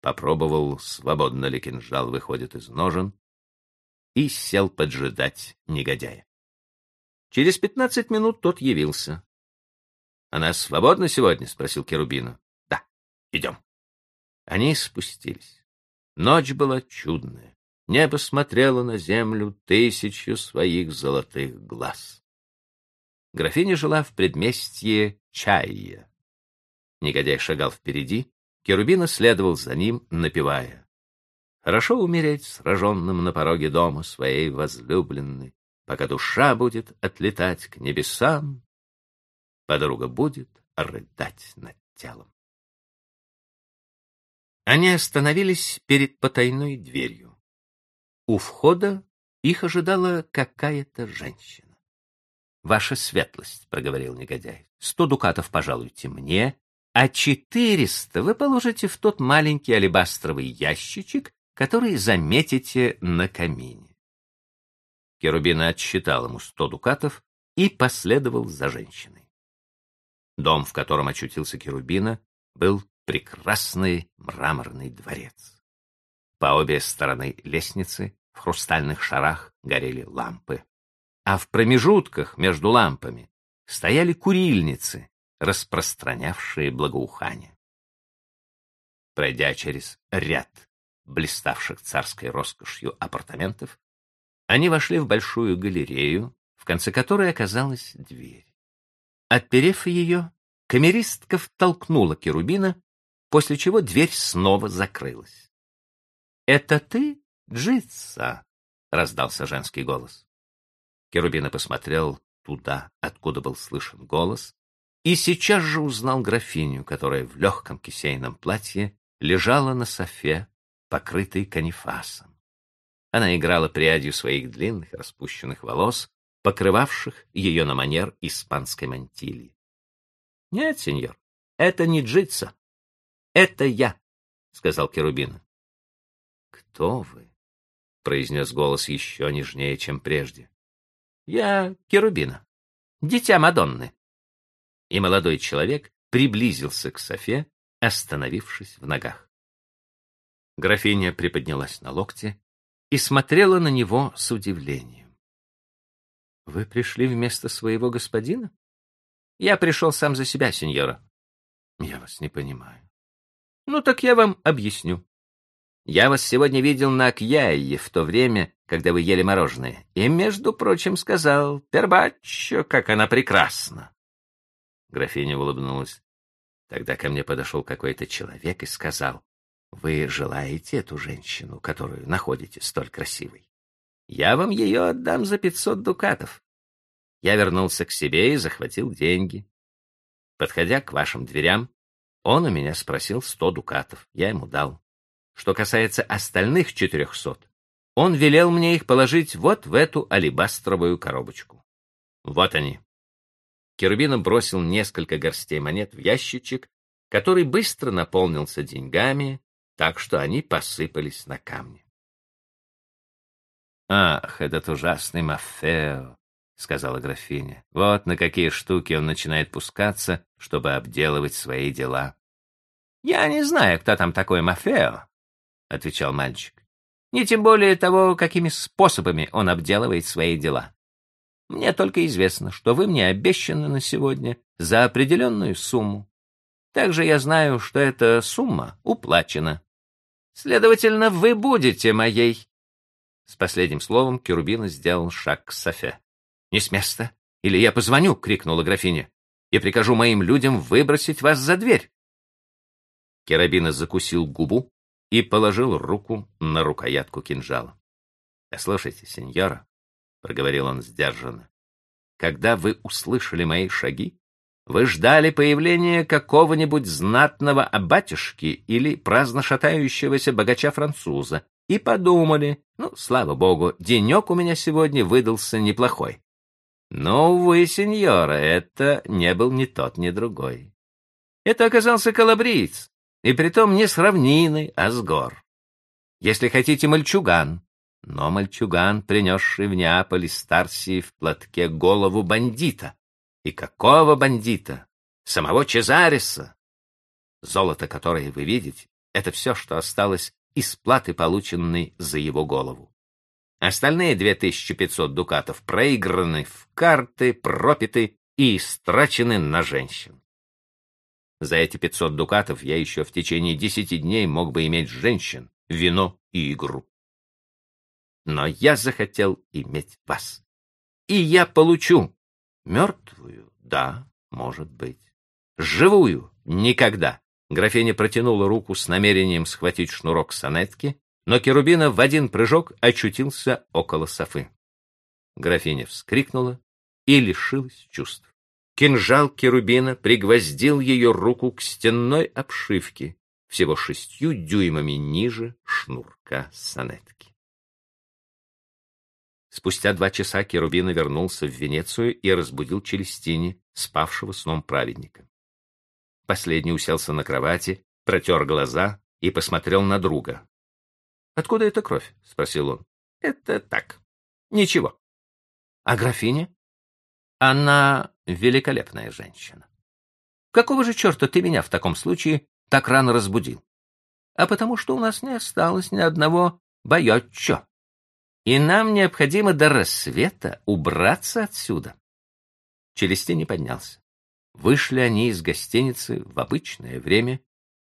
попробовал, свободно ли кинжал выходит из ножен, и сел поджидать негодяя. Через пятнадцать минут тот явился. Она свободна сегодня? — спросил Керубину. — Да. Идем. Они спустились. Ночь была чудная. Небо смотрело на землю тысячу своих золотых глаз. Графиня жила в предместье Чайя. Негодяй шагал впереди, Керубина следовал за ним, напевая. Хорошо умереть сраженным на пороге дома своей возлюбленной, пока душа будет отлетать к небесам, подруга будет рыдать над телом. Они остановились перед потайной дверью. У входа их ожидала какая-то женщина. — Ваша светлость, — проговорил негодяй, — сто дукатов пожалуйте мне, а четыреста вы положите в тот маленький алебастровый ящичек, который заметите на камине. Керубина отсчитал ему сто дукатов и последовал за женщиной. Дом, в котором очутился Керубина, был прекрасный мраморный дворец. По обе стороны лестницы в хрустальных шарах горели лампы, а в промежутках между лампами стояли курильницы, распространявшие благоухание. Пройдя через ряд блиставших царской роскошью апартаментов, они вошли в большую галерею, в конце которой оказалась дверь. Отперев ее, камеристка втолкнула Керубина, после чего дверь снова закрылась. — Это ты, Джитса? — раздался женский голос. Керубина посмотрел туда, откуда был слышен голос, и сейчас же узнал графиню, которая в легком кисейном платье лежала на софе покрытый канифасом. Она играла прядью своих длинных распущенных волос, покрывавших ее на манер испанской мантильи. — Нет, сеньор, это не Джитса. Это я, — сказал Керубин. — Кто вы? — произнес голос еще нежнее, чем прежде. — Я Керубина, дитя Мадонны. И молодой человек приблизился к Софе, остановившись в ногах. Графиня приподнялась на локте и смотрела на него с удивлением. — Вы пришли вместо своего господина? — Я пришел сам за себя, сеньора. — Я вас не понимаю. — Ну так я вам объясню. Я вас сегодня видел на Акьяе в то время, когда вы ели мороженое, и, между прочим, сказал, «Пербаччо, как она прекрасна!» Графиня улыбнулась. Тогда ко мне подошел какой-то человек и сказал, вы желаете эту женщину, которую находите столь красивой? Я вам ее отдам за пятьсот дукатов. Я вернулся к себе и захватил деньги. Подходя к вашим дверям, он у меня спросил сто дукатов. Я ему дал. Что касается остальных четырехсот, он велел мне их положить вот в эту алебастровую коробочку. Вот они. Керубина бросил несколько горстей монет в ящичек, который быстро наполнился деньгами, так что они посыпались на камни. «Ах, этот ужасный Мафео!» — сказала графиня. «Вот на какие штуки он начинает пускаться, чтобы обделывать свои дела». «Я не знаю, кто там такой Мафео», — отвечал мальчик. «Не тем более того, какими способами он обделывает свои дела. Мне только известно, что вы мне обещаны на сегодня за определенную сумму. Также я знаю, что эта сумма уплачена. Следовательно, вы будете моей. С последним словом Керубина сделал шаг к Софе. «Не с места, или я позвоню!» — крикнула графиня. «И прикажу моим людям выбросить вас за дверь!» Керабина закусил губу и положил руку на рукоятку кинжала. «Послушайте, сеньора», — проговорил он сдержанно, — «когда вы услышали мои шаги, вы ждали появления какого-нибудь знатного абатюшки или праздно шатающегося богача-француза и подумали, ну, слава богу, денек у меня сегодня выдался неплохой. Но, увы, сеньора, это не был ни тот, ни другой. Это оказался калабриец, и притом не с равнины, а с гор. Если хотите, мальчуган, но мальчуган, принесший в Неаполь из Тарсии в платке голову бандита, и какого бандита? Самого Чезариса. Золото, которое вы видите, это все, что осталось из платы, полученной за его голову. Остальные 2500 дукатов проиграны в карты, пропиты и истрачены на женщин. За эти 500 дукатов я еще в течение 10 дней мог бы иметь женщин, вино и игру. Но я захотел иметь вас. И я получу Мертвую? Да, может быть. Живую? Никогда. Графиня протянула руку с намерением схватить шнурок сонетки, но Керубина в один прыжок очутился около Софы. Графиня вскрикнула и лишилась чувств. Кинжал Керубина пригвоздил ее руку к стенной обшивке, всего шестью дюймами ниже шнурка сонетки. Спустя два часа Керубина вернулся в Венецию и разбудил Челестини, спавшего сном праведника. Последний уселся на кровати, протер глаза и посмотрел на друга. «Откуда эта кровь?» — спросил он. «Это так. Ничего». «А графиня?» «Она великолепная женщина». «Какого же черта ты меня в таком случае так рано разбудил?» «А потому что у нас не осталось ни одного боеччо, и нам необходимо до рассвета убраться отсюда». Челестини поднялся. Вышли они из гостиницы в обычное время,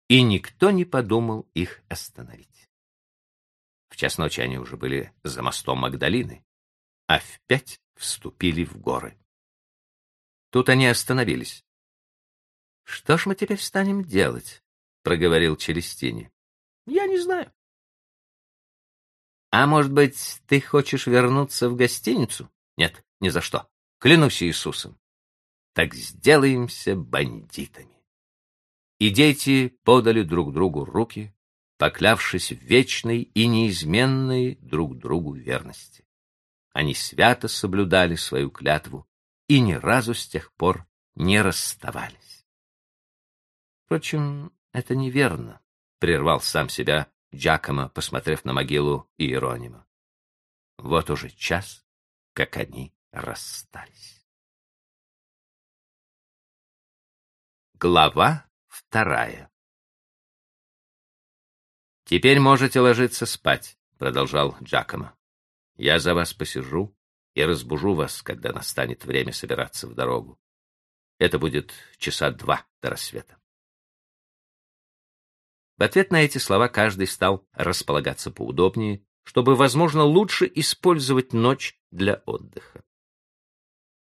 и никто не подумал их остановить. В час ночи они уже были за мостом Магдалины, а в пять вступили в горы. Тут они остановились. — Что ж мы теперь станем делать? — проговорил Челестини. — Я не знаю. — А может быть, ты хочешь вернуться в гостиницу? — Нет, ни за что. Клянусь Иисусом так сделаемся бандитами. И дети подали друг другу руки, поклявшись в вечной и неизменной друг другу верности. Они свято соблюдали свою клятву и ни разу с тех пор не расставались. Впрочем, это неверно, — прервал сам себя Джакомо, посмотрев на могилу Иеронима. Вот уже час, как они расстались. Глава вторая «Теперь можете ложиться спать», — продолжал Джакомо. «Я за вас посижу и разбужу вас, когда настанет время собираться в дорогу. Это будет часа два до рассвета». В ответ на эти слова каждый стал располагаться поудобнее, чтобы, возможно, лучше использовать ночь для отдыха.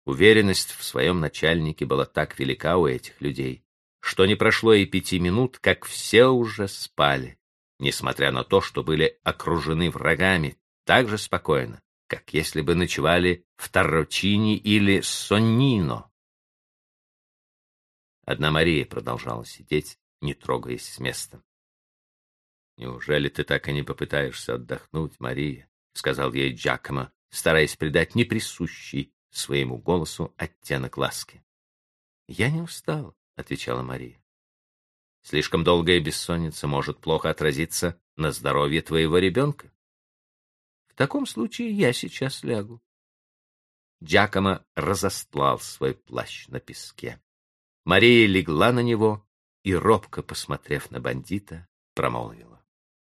Уверенность в своем начальнике была так велика у этих людей, что не прошло и пяти минут, как все уже спали, несмотря на то, что были окружены врагами так же спокойно, как если бы ночевали в Таррочини или Соннино. Одна Мария продолжала сидеть, не трогаясь с места. «Неужели ты так и не попытаешься отдохнуть, Мария?» — сказал ей Джакомо, стараясь придать неприсущий своему голосу оттенок ласки. «Я не устал», — отвечала Мария. «Слишком долгая бессонница может плохо отразиться на здоровье твоего ребенка. В таком случае я сейчас лягу». Джакомо разостлал свой плащ на песке. Мария легла на него и, робко посмотрев на бандита, промолвила. —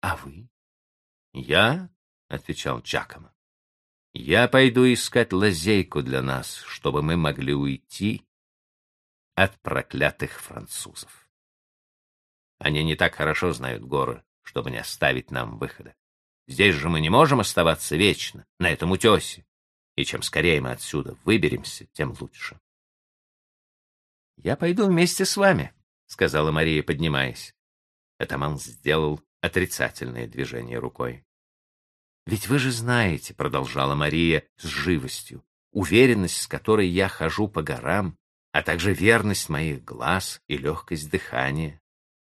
А вы? — Я, — отвечал Джакомо. Я пойду искать лазейку для нас, чтобы мы могли уйти от проклятых французов. Они не так хорошо знают горы, чтобы не оставить нам выхода. Здесь же мы не можем оставаться вечно, на этом утесе. И чем скорее мы отсюда выберемся, тем лучше. — Я пойду вместе с вами, — сказала Мария, поднимаясь. Атаман сделал отрицательное движение рукой. Ведь вы же знаете, — продолжала Мария с живостью, — уверенность, с которой я хожу по горам, а также верность моих глаз и легкость дыхания.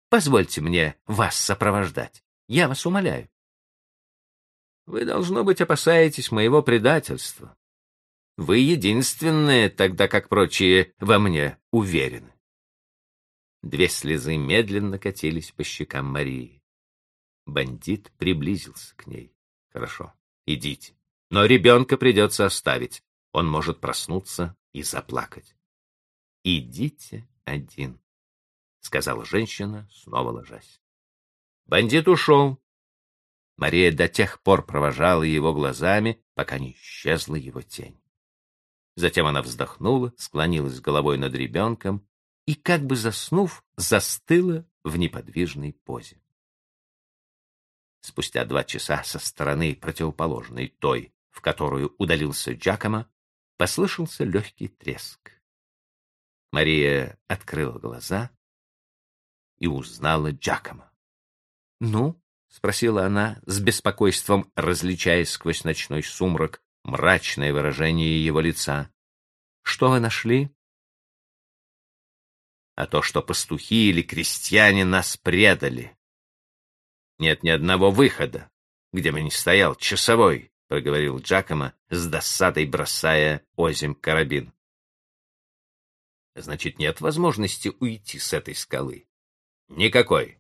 Позвольте мне вас сопровождать. Я вас умоляю. Вы, должно быть, опасаетесь моего предательства. Вы единственные, тогда как прочие во мне уверены. Две слезы медленно катились по щекам Марии. Бандит приблизился к ней. Хорошо, идите. Но ребенка придется оставить. Он может проснуться и заплакать. Идите один, — сказала женщина, снова ложась. Бандит ушел. Мария до тех пор провожала его глазами, пока не исчезла его тень. Затем она вздохнула, склонилась головой над ребенком и, как бы заснув, застыла в неподвижной позе. Спустя два часа со стороны противоположной той, в которую удалился Джакомо, послышался легкий треск. Мария открыла глаза и узнала Джакомо. — Ну, — спросила она, с беспокойством различая сквозь ночной сумрак мрачное выражение его лица. «Что вы нашли?» «А то, что пастухи или крестьяне нас предали. Нет ни одного выхода, где бы ни стоял часовой», — проговорил Джакомо, с досадой бросая озим карабин. «Значит, нет возможности уйти с этой скалы?» «Никакой.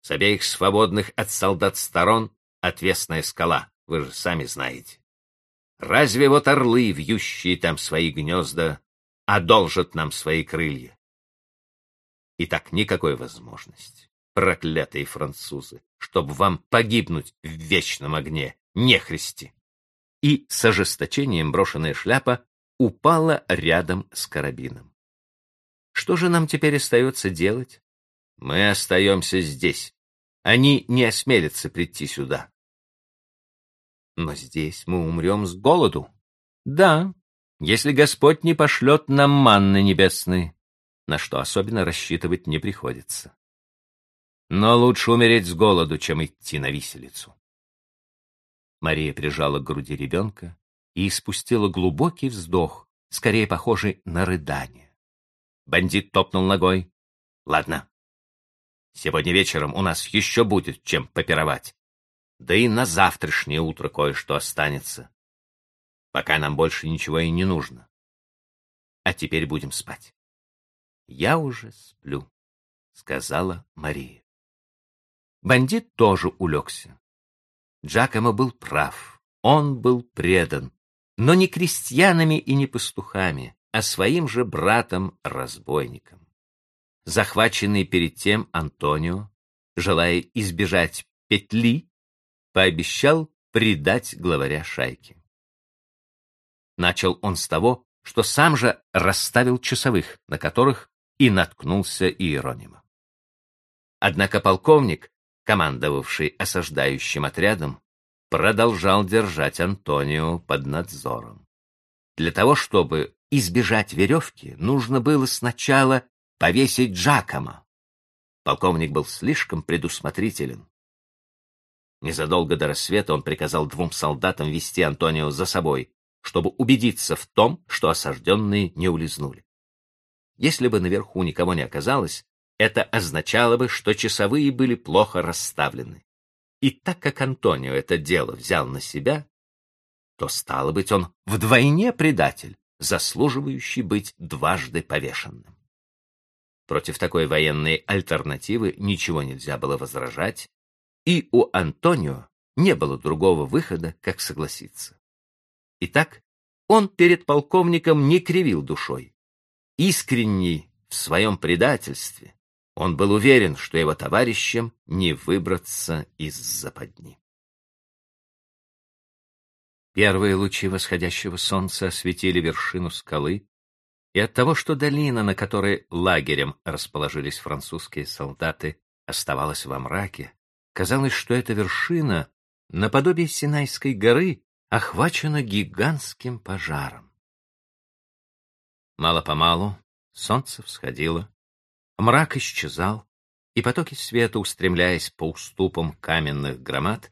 С обеих свободных от солдат сторон отвесная скала, вы же сами знаете. Разве вот орлы, вьющие там свои гнезда, одолжат нам свои крылья? И так никакой возможности, проклятые французы, чтобы вам погибнуть в вечном огне, нехристи. И с ожесточением брошенная шляпа упала рядом с карабином. Что же нам теперь остается делать? Мы остаемся здесь, они не осмелятся прийти сюда. Но здесь мы умрем с голоду. Да, если Господь не пошлет нам манны небесной, на что особенно рассчитывать не приходится. Но лучше умереть с голоду, чем идти на виселицу. Мария прижала к груди ребенка и испустила глубокий вздох, скорее похожий на рыдание. Бандит топнул ногой. «Ладно, Сегодня вечером у нас еще будет чем попировать. Да и на завтрашнее утро кое-что останется. Пока нам больше ничего и не нужно. А теперь будем спать. Я уже сплю, — сказала Мария. Бандит тоже улегся. Джакомо был прав, он был предан, но не крестьянами и не пастухами, а своим же братом-разбойником. Захваченный перед тем Антонио, желая избежать петли, пообещал предать главаря шайки. Начал он с того, что сам же расставил часовых, на которых и наткнулся Иеронима. Однако полковник, командовавший осаждающим отрядом, продолжал держать Антонио под надзором. Для того, чтобы избежать веревки, нужно было сначала повесить Джакома. Полковник был слишком предусмотрителен. Незадолго до рассвета он приказал двум солдатам вести Антонио за собой, чтобы убедиться в том, что осажденные не улизнули. Если бы наверху никого не оказалось, это означало бы, что часовые были плохо расставлены. И так как Антонио это дело взял на себя, то, стало быть, он вдвойне предатель, заслуживающий быть дважды повешенным. Против такой военной альтернативы ничего нельзя было возражать, и у Антонио не было другого выхода, как согласиться. Итак, он перед полковником не кривил душой. Искренний в своем предательстве, он был уверен, что его товарищам не выбраться из западни. Первые лучи восходящего солнца осветили вершину скалы, и от того, что долина, на которой лагерем расположились французские солдаты, оставалась во мраке, казалось, что эта вершина, наподобие Синайской горы, охвачена гигантским пожаром. Мало-помалу солнце всходило, мрак исчезал, и потоки света, устремляясь по уступам каменных громад,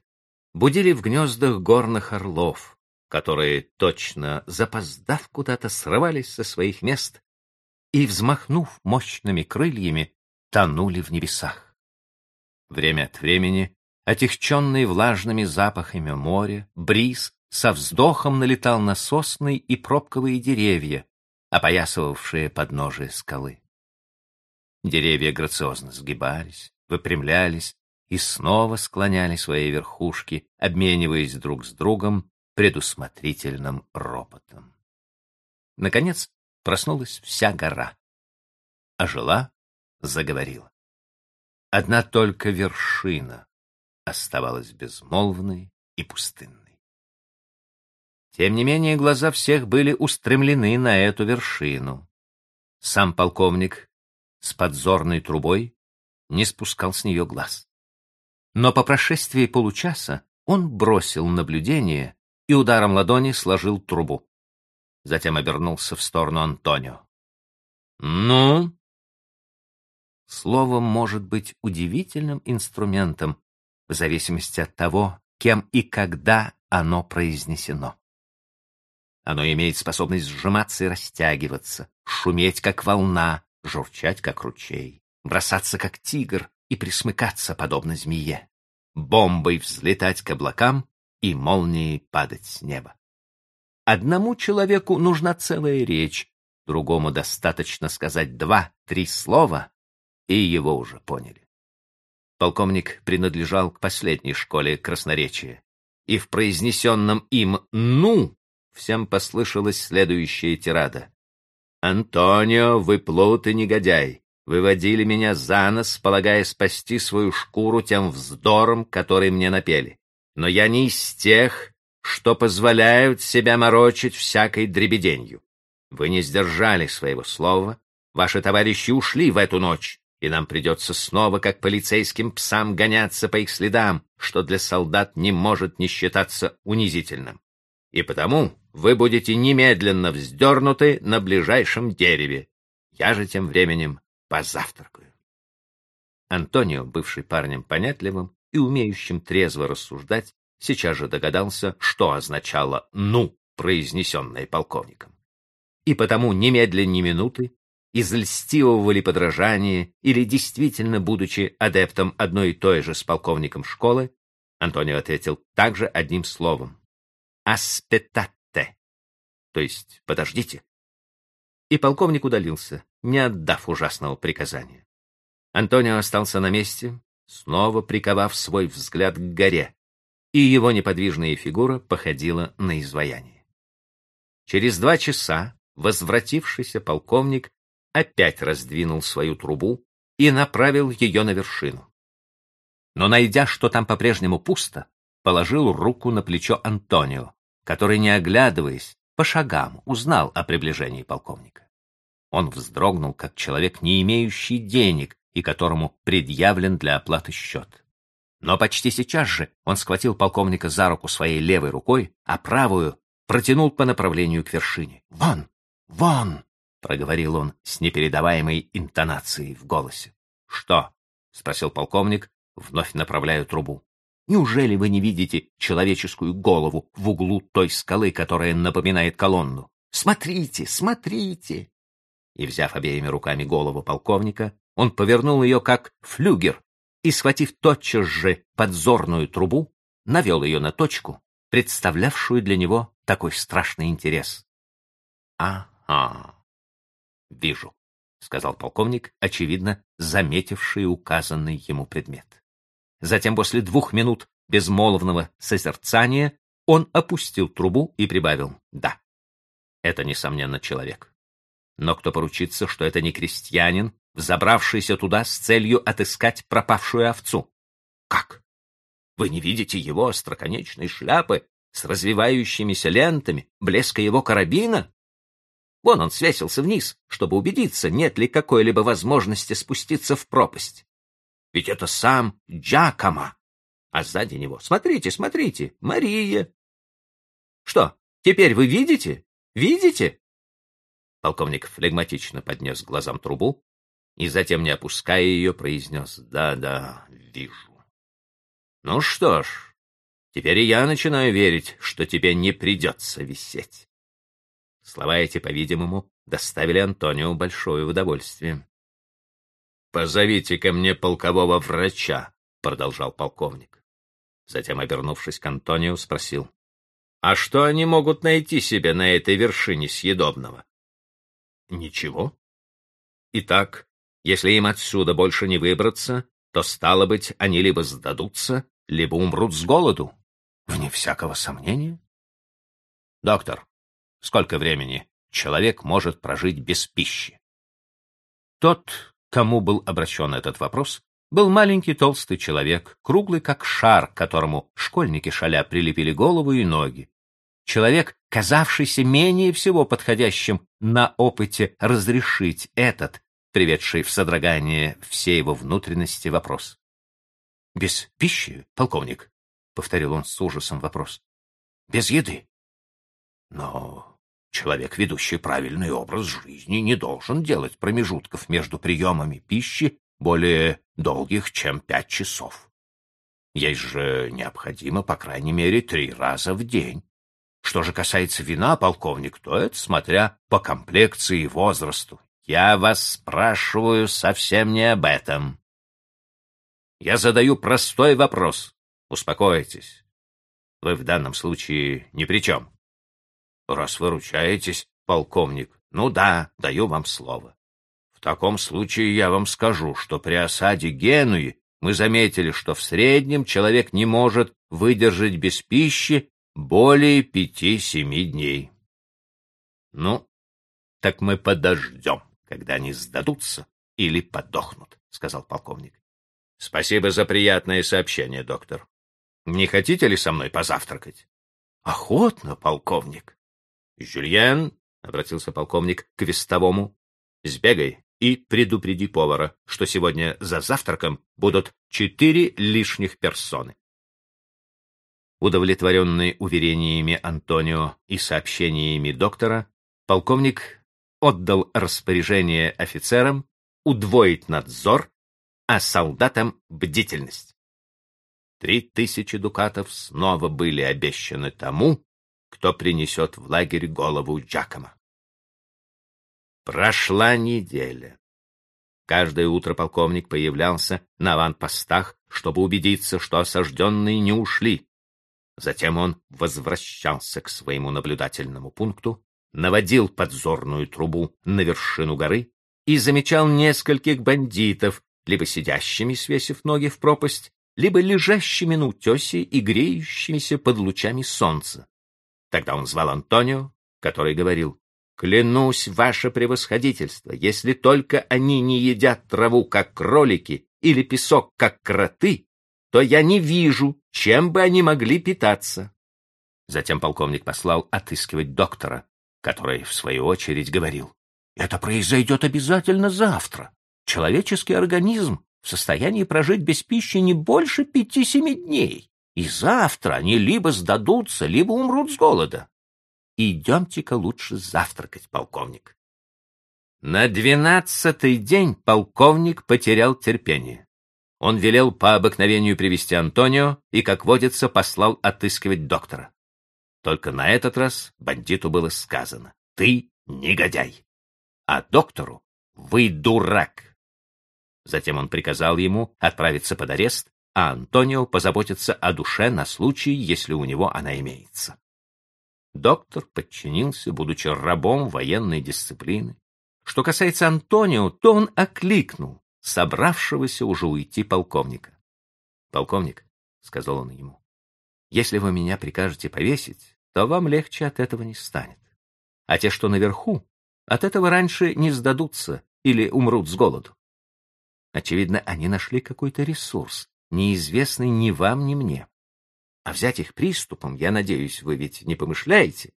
будили в гнездах горных орлов, которые, точно запоздав куда-то, срывались со своих мест и, взмахнув мощными крыльями, тонули в небесах. Время от времени, отягченный влажными запахами моря, бриз со вздохом налетал на сосны и пробковые деревья, опоясывавшие подножие скалы. Деревья грациозно сгибались, выпрямлялись и снова склоняли свои верхушки, обмениваясь друг с другом предусмотрительным ропотом. Наконец проснулась вся гора. Ожила, заговорила. Одна только вершина оставалась безмолвной и пустынной. Тем не менее, глаза всех были устремлены на эту вершину. Сам полковник с подзорной трубой не спускал с нее глаз. Но по прошествии получаса он бросил наблюдение и ударом ладони сложил трубу. Затем обернулся в сторону Антонио. «Ну?» Слово может быть удивительным инструментом в зависимости от того, кем и когда оно произнесено. Оно имеет способность сжиматься и растягиваться, шуметь, как волна, журчать, как ручей, бросаться, как тигр, и присмыкаться, подобно змее, бомбой взлетать к облакам и молнией падать с неба. Одному человеку нужна целая речь, другому достаточно сказать два-три слова, и его уже поняли. Полковник принадлежал к последней школе красноречия, и в произнесенном им «ну» всем послышалась следующая тирада. «Антонио, вы плут и негодяй! Выводили меня за нос, полагая спасти свою шкуру тем вздором, который мне напели. Но я не из тех, что позволяют себя морочить всякой дребеденью. Вы не сдержали своего слова, ваши товарищи ушли в эту ночь, и нам придется снова, как полицейским псам, гоняться по их следам, что для солдат не может не считаться унизительным. И потому вы будете немедленно вздернуты на ближайшем дереве. Я же тем временем позавтракаю. Антонио, бывший парнем понятливым и умеющим трезво рассуждать, сейчас же догадался, что означало «ну», произнесенное полковником. И потому немедленно минуты, из льстивого ли подражания или действительно будучи адептом одной и той же с полковником школы, Антонио ответил также одним словом «аспетатте», то есть «подождите». И полковник удалился, не отдав ужасного приказания. Антонио остался на месте, снова приковав свой взгляд к горе, и его неподвижная фигура походила на изваяние. Через два часа возвратившийся полковник опять раздвинул свою трубу и направил ее на вершину. Но, найдя, что там по-прежнему пусто, положил руку на плечо Антонио, который, не оглядываясь, по шагам узнал о приближении полковника. Он вздрогнул, как человек, не имеющий денег и которому предъявлен для оплаты счет. Но почти сейчас же он схватил полковника за руку своей левой рукой, а правую протянул по направлению к вершине. «Вон! Вон!» — проговорил он с непередаваемой интонацией в голосе. «Что?» — спросил полковник, вновь направляя трубу. «Неужели вы не видите человеческую голову в углу той скалы, которая напоминает колонну? Смотрите, смотрите!» и, взяв обеими руками голову полковника, он повернул ее как флюгер и, схватив тотчас же подзорную трубу, навел ее на точку, представлявшую для него такой страшный интерес. «Ага, вижу», — сказал полковник, очевидно, заметивший указанный ему предмет. Затем, после двух минут безмолвного созерцания, он опустил трубу и прибавил «Да, это, несомненно, человек». Но кто поручится, что это не крестьянин, взобравшийся туда с целью отыскать пропавшую овцу? Как? Вы не видите его остроконечной шляпы с развивающимися лентами, блеска его карабина? Вон он свесился вниз, чтобы убедиться, нет ли какой-либо возможности спуститься в пропасть. Ведь это сам Джакома. А сзади него, смотрите, смотрите, Мария. Что, теперь вы видите? Видите? Полковник флегматично поднес глазам трубу и затем, не опуская ее, произнес «Да-да, вижу». «Ну что ж, теперь и я начинаю верить, что тебе не придется висеть». Слова эти, по-видимому, доставили Антонио большое удовольствие. «Позовите ко мне полкового врача», — продолжал полковник. Затем, обернувшись к Антонио, спросил. «А что они могут найти себе на этой вершине съедобного?» Ничего. Итак, если им отсюда больше не выбраться, то, стало быть, они либо сдадутся, либо умрут с голоду. Вне всякого сомнения. Доктор, сколько времени человек может прожить без пищи? Тот, кому был обращен этот вопрос, был маленький толстый человек, круглый как шар, которому школьники шаля прилепили голову и ноги, человек, казавшийся менее всего подходящим на опыте разрешить этот, приведший в содрогание все его внутренности, вопрос. «Без пищи, полковник?» — повторил он с ужасом вопрос. «Без еды?» «Но человек, ведущий правильный образ жизни, не должен делать промежутков между приемами пищи более долгих, чем пять часов. Есть же необходимо, по крайней мере, три раза в день. Что же касается вина, полковник, то это смотря по комплекции и возрасту. Я вас спрашиваю совсем не об этом. Я задаю простой вопрос. Успокойтесь. Вы в данном случае ни при чем. Раз выручаетесь, полковник, ну да, даю вам слово. В таком случае я вам скажу, что при осаде Генуи мы заметили, что в среднем человек не может выдержать без пищи более пяти-семи дней. Ну, так мы подождем, когда они сдадутся или подохнут, — сказал полковник. — Спасибо за приятное сообщение, доктор. Не хотите ли со мной позавтракать? — Охотно, полковник. — Жюльен, — обратился полковник к вестовому, — сбегай и предупреди повара, что сегодня за завтраком будут четыре лишних персоны. Удовлетворенный уверениями Антонио и сообщениями доктора, полковник отдал распоряжение офицерам удвоить надзор, а солдатам — бдительность. Три тысячи дукатов снова были обещаны тому, кто принесет в лагерь голову Джакома. Прошла неделя. Каждое утро полковник появлялся на аванпостах, чтобы убедиться, что осажденные не ушли. Затем он возвращался к своему наблюдательному пункту, наводил подзорную трубу на вершину горы и замечал нескольких бандитов, либо сидящими, свесив ноги в пропасть, либо лежащими на утесе и греющимися под лучами солнца. Тогда он звал Антонио, который говорил, Клянусь, ваше превосходительство, если только они не едят траву, как кролики, или песок, как кроты, то я не вижу, чем бы они могли питаться. Затем полковник послал отыскивать доктора, который, в свою очередь, говорил, «Это произойдет обязательно завтра. Человеческий организм в состоянии прожить без пищи не больше пяти-семи дней, и завтра они либо сдадутся, либо умрут с голода. Идемте-ка лучше завтракать, полковник. На двенадцатый день полковник потерял терпение. Он велел по обыкновению привести Антонио и, как водится, послал отыскивать доктора. Только на этот раз бандиту было сказано «Ты негодяй», а доктору «Вы дурак». Затем он приказал ему отправиться под арест, а Антонио позаботиться о душе на случай, если у него она имеется. Доктор подчинился, будучи рабом военной дисциплины. Что касается Антонио, то он окликнул собравшегося уже уйти полковника. «Полковник», — сказал он ему, — «если вы меня прикажете повесить, то вам легче от этого не станет. А те, что наверху, от этого раньше не сдадутся или умрут с голоду. Очевидно, они нашли какой-то ресурс, неизвестный ни вам, ни мне. А взять их приступом, я надеюсь, вы ведь не помышляете?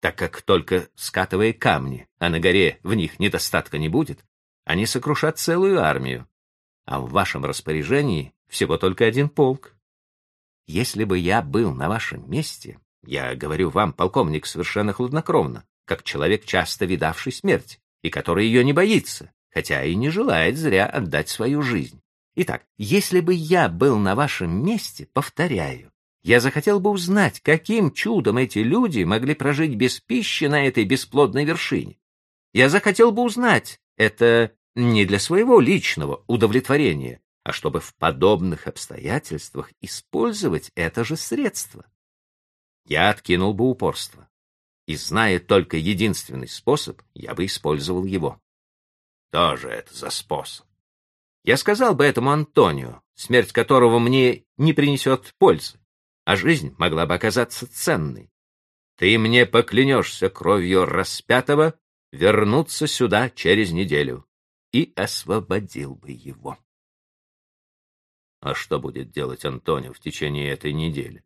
Так как только скатывая камни, а на горе в них недостатка не будет, они сокрушат целую армию. А в вашем распоряжении всего только один полк. Если бы я был на вашем месте, я говорю вам, полковник, совершенно хладнокровно, как человек, часто видавший смерть, и который ее не боится, хотя и не желает зря отдать свою жизнь. Итак, если бы я был на вашем месте, повторяю, я захотел бы узнать, каким чудом эти люди могли прожить без пищи на этой бесплодной вершине. Я захотел бы узнать это не для своего личного удовлетворения, а чтобы в подобных обстоятельствах использовать это же средство. Я откинул бы упорство. И зная только единственный способ, я бы использовал его. Что же это за способ? Я сказал бы этому Антонио, смерть которого мне не принесет пользы а жизнь могла бы оказаться ценной. Ты мне поклянешься кровью распятого вернуться сюда через неделю и освободил бы его. А что будет делать Антонио в течение этой недели?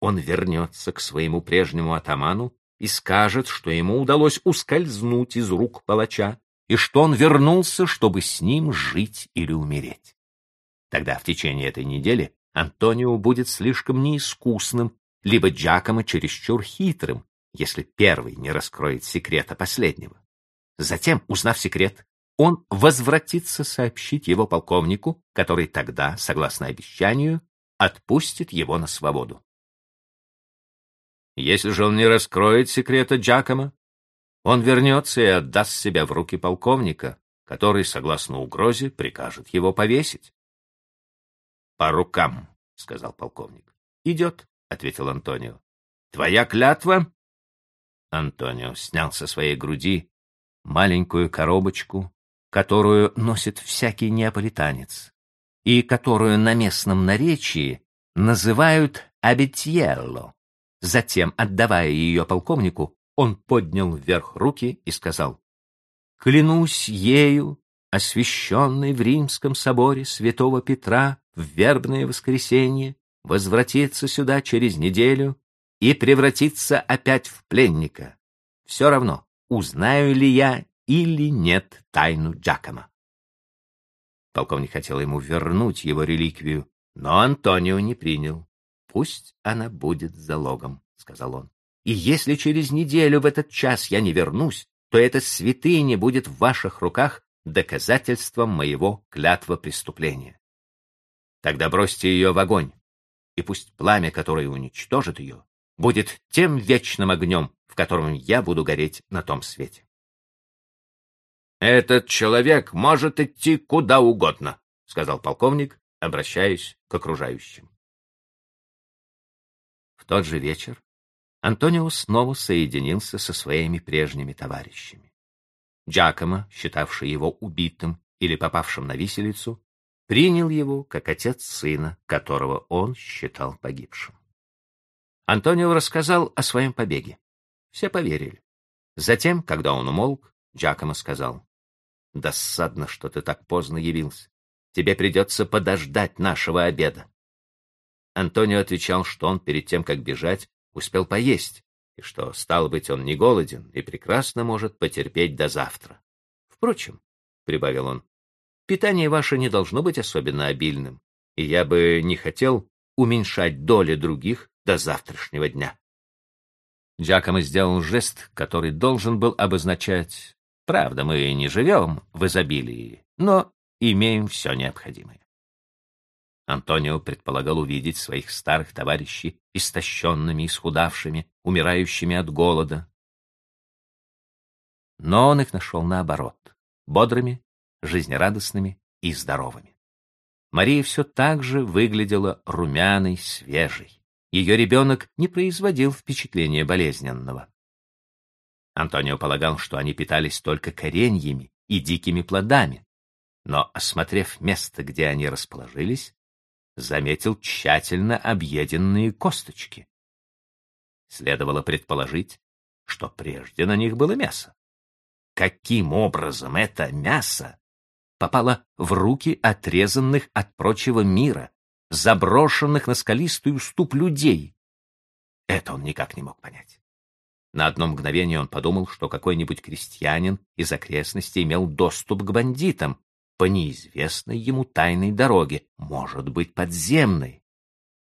Он вернется к своему прежнему атаману и скажет, что ему удалось ускользнуть из рук палача, и что он вернулся, чтобы с ним жить или умереть. Тогда в течение этой недели Антонио будет слишком неискусным, либо Джакомо чересчур хитрым, если первый не раскроет секрета последнего. Затем, узнав секрет, он возвратится сообщить его полковнику, который тогда, согласно обещанию, отпустит его на свободу. Если же он не раскроет секрета Джакома, он вернется и отдаст себя в руки полковника, который, согласно угрозе, прикажет его повесить. — По рукам, — сказал полковник. — Идет, — ответил Антонио. — Твоя клятва? Антонио снял со своей груди маленькую коробочку, которую носит всякий неаполитанец, и которую на местном наречии называют «абетьелло». Затем, отдавая ее полковнику, он поднял вверх руки и сказал, «Клянусь ею, освященной в Римском соборе святого Петра в вербное воскресенье, возвратиться сюда через неделю и превратиться опять в пленника. Все равно, узнаю ли я или нет тайну Джакома. Полковник хотел ему вернуть его реликвию, но Антонио не принял. «Пусть она будет залогом», — сказал он. «И если через неделю в этот час я не вернусь, то эта святыня будет в ваших руках доказательством моего клятва преступления. Тогда бросьте ее в огонь, и пусть пламя, которое уничтожит ее, будет тем вечным огнем, в котором я буду гореть на том свете. «Этот человек может идти куда угодно», — сказал полковник, обращаясь к окружающим. В тот же вечер Антонио снова соединился со своими прежними товарищами. Джакомо, считавший его убитым или попавшим на виселицу, принял его как отец сына, которого он считал погибшим. Антонио рассказал о своем побеге. Все поверили. Затем, когда он умолк, Джакомо сказал, «Досадно, что ты так поздно явился. Тебе придется подождать нашего обеда». Антонио отвечал, что он перед тем, как бежать, успел поесть, и что, стало быть, он не голоден и прекрасно может потерпеть до завтра. Впрочем, — прибавил он, — питание ваше не должно быть особенно обильным, и я бы не хотел уменьшать доли других до завтрашнего дня. Джакомо сделал жест, который должен был обозначать «Правда, мы не живем в изобилии, но имеем все необходимое». Антонио предполагал увидеть своих старых товарищей истощенными, исхудавшими, умирающими от голода. Но он их нашел наоборот, бодрыми, жизнерадостными и здоровыми. Мария все так же выглядела румяной, свежей ее ребенок не производил впечатления болезненного. Антонио полагал, что они питались только кореньями и дикими плодами, но, осмотрев место, где они расположились, заметил тщательно объеденные косточки. Следовало предположить, что прежде на них было мясо. Каким образом это мясо попало в руки отрезанных от прочего мира, заброшенных на скалистую ступ людей. Это он никак не мог понять. На одно мгновение он подумал, что какой-нибудь крестьянин из окрестностей имел доступ к бандитам по неизвестной ему тайной дороге, может быть, подземной.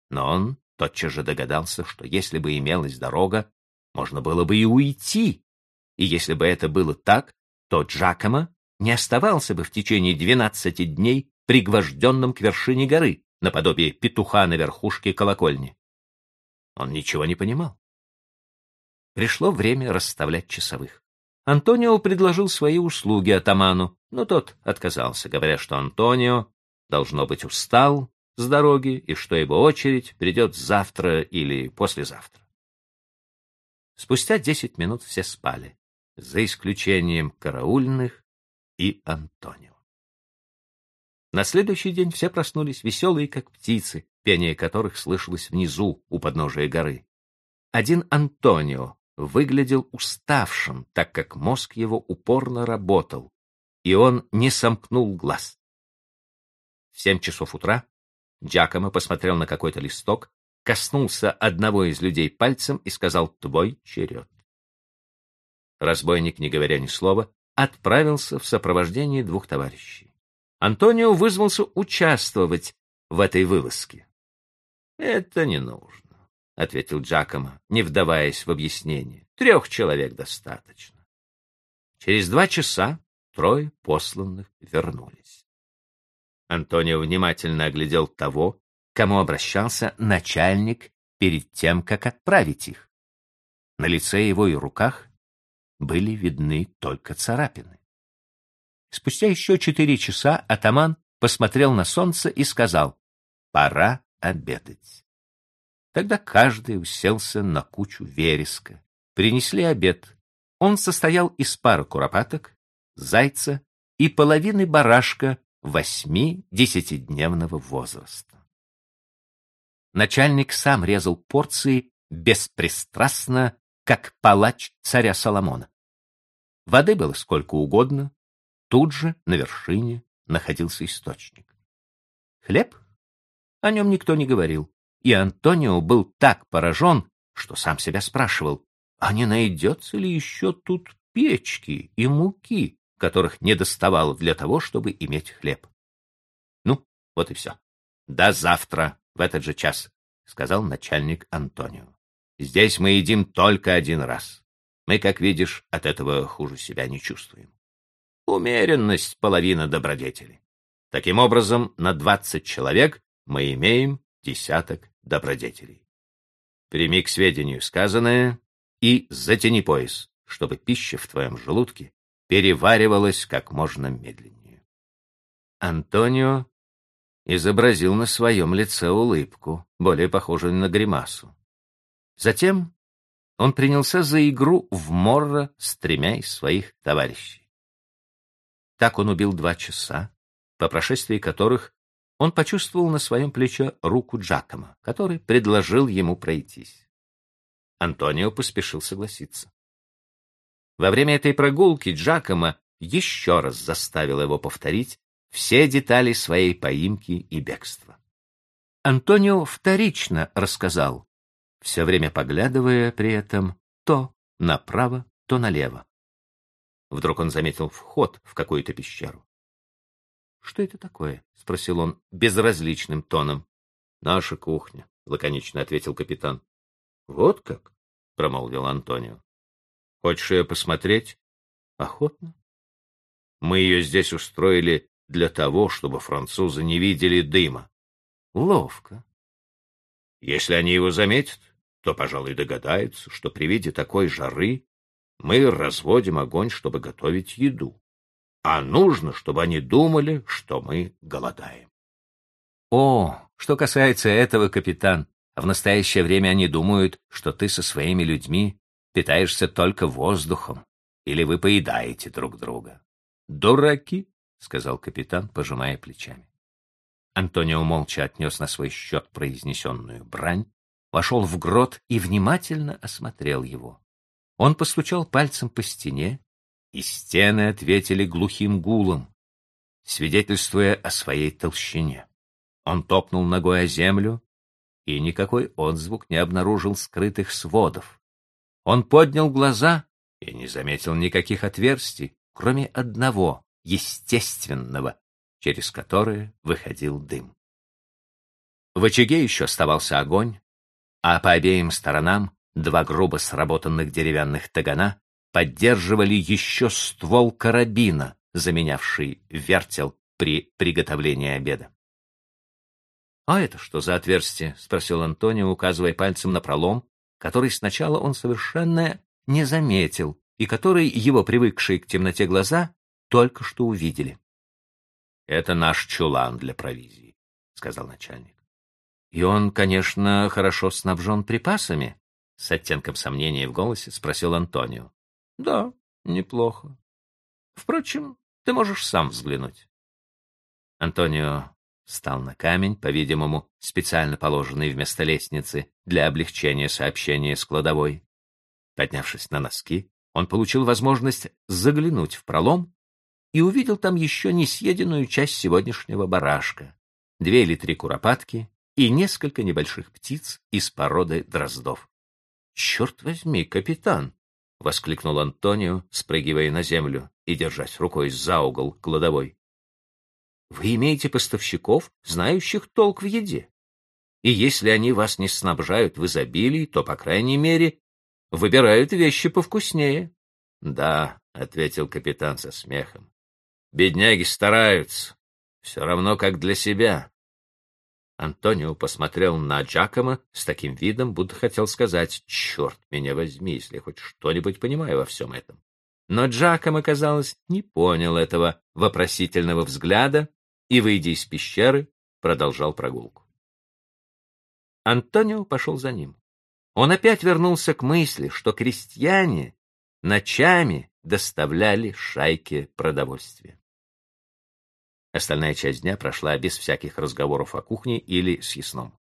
Но он тотчас же догадался, что если бы имелась дорога, можно было бы и уйти. И если бы это было так, то Джакомо не оставался бы в течение двенадцати дней пригвожденным к вершине горы, наподобие петуха на верхушке колокольни. Он ничего не понимал. Пришло время расставлять часовых. Антонио предложил свои услуги атаману, но тот отказался, говоря, что Антонио, должно быть, устал с дороги и что его очередь придет завтра или послезавтра. Спустя десять минут все спали, за исключением караульных и Антонио. На следующий день все проснулись веселые, как птицы, пение которых слышалось внизу, у подножия горы. Один Антонио выглядел уставшим, так как мозг его упорно работал, и он не сомкнул глаз. В семь часов утра Джакомо посмотрел на какой-то листок, коснулся одного из людей пальцем и сказал «Твой черед». Разбойник, не говоря ни слова, отправился в сопровождении двух товарищей. Антонио вызвался участвовать в этой вылазке. — Это не нужно, — ответил Джакомо, не вдаваясь в объяснение. — Трех человек достаточно. Через два часа трое посланных вернулись. Антонио внимательно оглядел того, кому обращался начальник перед тем, как отправить их. На лице его и руках были видны только царапины. Спустя еще четыре часа атаман посмотрел на солнце и сказал «Пора обедать». Тогда каждый уселся на кучу вереска. Принесли обед. Он состоял из пары куропаток, зайца и половины барашка восьми-десятидневного возраста. Начальник сам резал порции беспристрастно, как палач царя Соломона. Воды было сколько угодно, тут же на вершине находился источник. Хлеб? О нем никто не говорил, и Антонио был так поражен, что сам себя спрашивал, а не найдется ли еще тут печки и муки, которых не доставало для того, чтобы иметь хлеб. Ну, вот и все. До завтра в этот же час, — сказал начальник Антонио. Здесь мы едим только один раз. Мы, как видишь, от этого хуже себя не чувствуем. Умеренность — половина добродетели. Таким образом, на двадцать человек мы имеем десяток добродетелей. Прими к сведению сказанное и затяни пояс, чтобы пища в твоем желудке переваривалась как можно медленнее. Антонио изобразил на своем лице улыбку, более похожую на гримасу. Затем он принялся за игру в Морро с тремя из своих товарищей. Так он убил два часа, по прошествии которых он почувствовал на своем плече руку Джакома, который предложил ему пройтись. Антонио поспешил согласиться. Во время этой прогулки Джакомо еще раз заставил его повторить все детали своей поимки и бегства. Антонио вторично рассказал, все время поглядывая при этом то направо, то налево. Вдруг он заметил вход в какую-то пещеру. — Что это такое? — спросил он безразличным тоном. — Наша кухня, — лаконично ответил капитан. — Вот как? — промолвил Антонио. Хочешь ее посмотреть? Охотно. Мы ее здесь устроили для того, чтобы французы не видели дыма. Ловко. Если они его заметят, то, пожалуй, догадаются, что при виде такой жары мы разводим огонь, чтобы готовить еду. А нужно, чтобы они думали, что мы голодаем. О, что касается этого, капитан, в настоящее время они думают, что ты со своими людьми питаешься только воздухом, или вы поедаете друг друга. Дураки, сказал капитан, пожимая плечами. Антонио молча отнес на свой счет произнесенную брань, вошел в грот и внимательно осмотрел его. Он постучал пальцем по стене, и стены ответили глухим гулом, свидетельствуя о своей толщине. Он топнул ногой о землю, и никакой отзвук не обнаружил скрытых сводов. Он поднял глаза и не заметил никаких отверстий, кроме одного, естественного, через которое выходил дым. В очаге еще оставался огонь, а по обеим сторонам два грубо сработанных деревянных тагана поддерживали еще ствол карабина, заменявший вертел при приготовлении обеда. — А это что за отверстие? — спросил Антонио, указывая пальцем на пролом, который сначала он совершенно не заметил и который его привыкшие к темноте глаза только что увидели. — Это наш чулан для провизии, — сказал начальник. — И он, конечно, хорошо снабжен припасами? — с оттенком сомнения в голосе спросил Антонио. — Да, неплохо. Впрочем, ты можешь сам взглянуть. Антонио Встал на камень, по-видимому, специально положенный вместо лестницы для облегчения сообщения с кладовой. Поднявшись на носки, он получил возможность заглянуть в пролом и увидел там еще не съеденную часть сегодняшнего барашка, две или три куропатки и несколько небольших птиц из породы дроздов. — Черт возьми, капитан! — воскликнул Антонио, спрыгивая на землю и держась рукой за угол кладовой. Вы имеете поставщиков, знающих толк в еде. И если они вас не снабжают в изобилии, то, по крайней мере, выбирают вещи повкуснее. — Да, — ответил капитан со смехом. — Бедняги стараются, все равно как для себя. Антонио посмотрел на Джакома с таким видом, будто хотел сказать «Черт меня возьми, если хоть что-нибудь понимаю во всем этом». Но Джакомо, казалось, не понял этого вопросительного взгляда и, выйдя из пещеры, продолжал прогулку. Антонио пошел за ним. Он опять вернулся к мысли, что крестьяне ночами доставляли шайке продовольствие. Остальная часть дня прошла без всяких разговоров о кухне или съестном.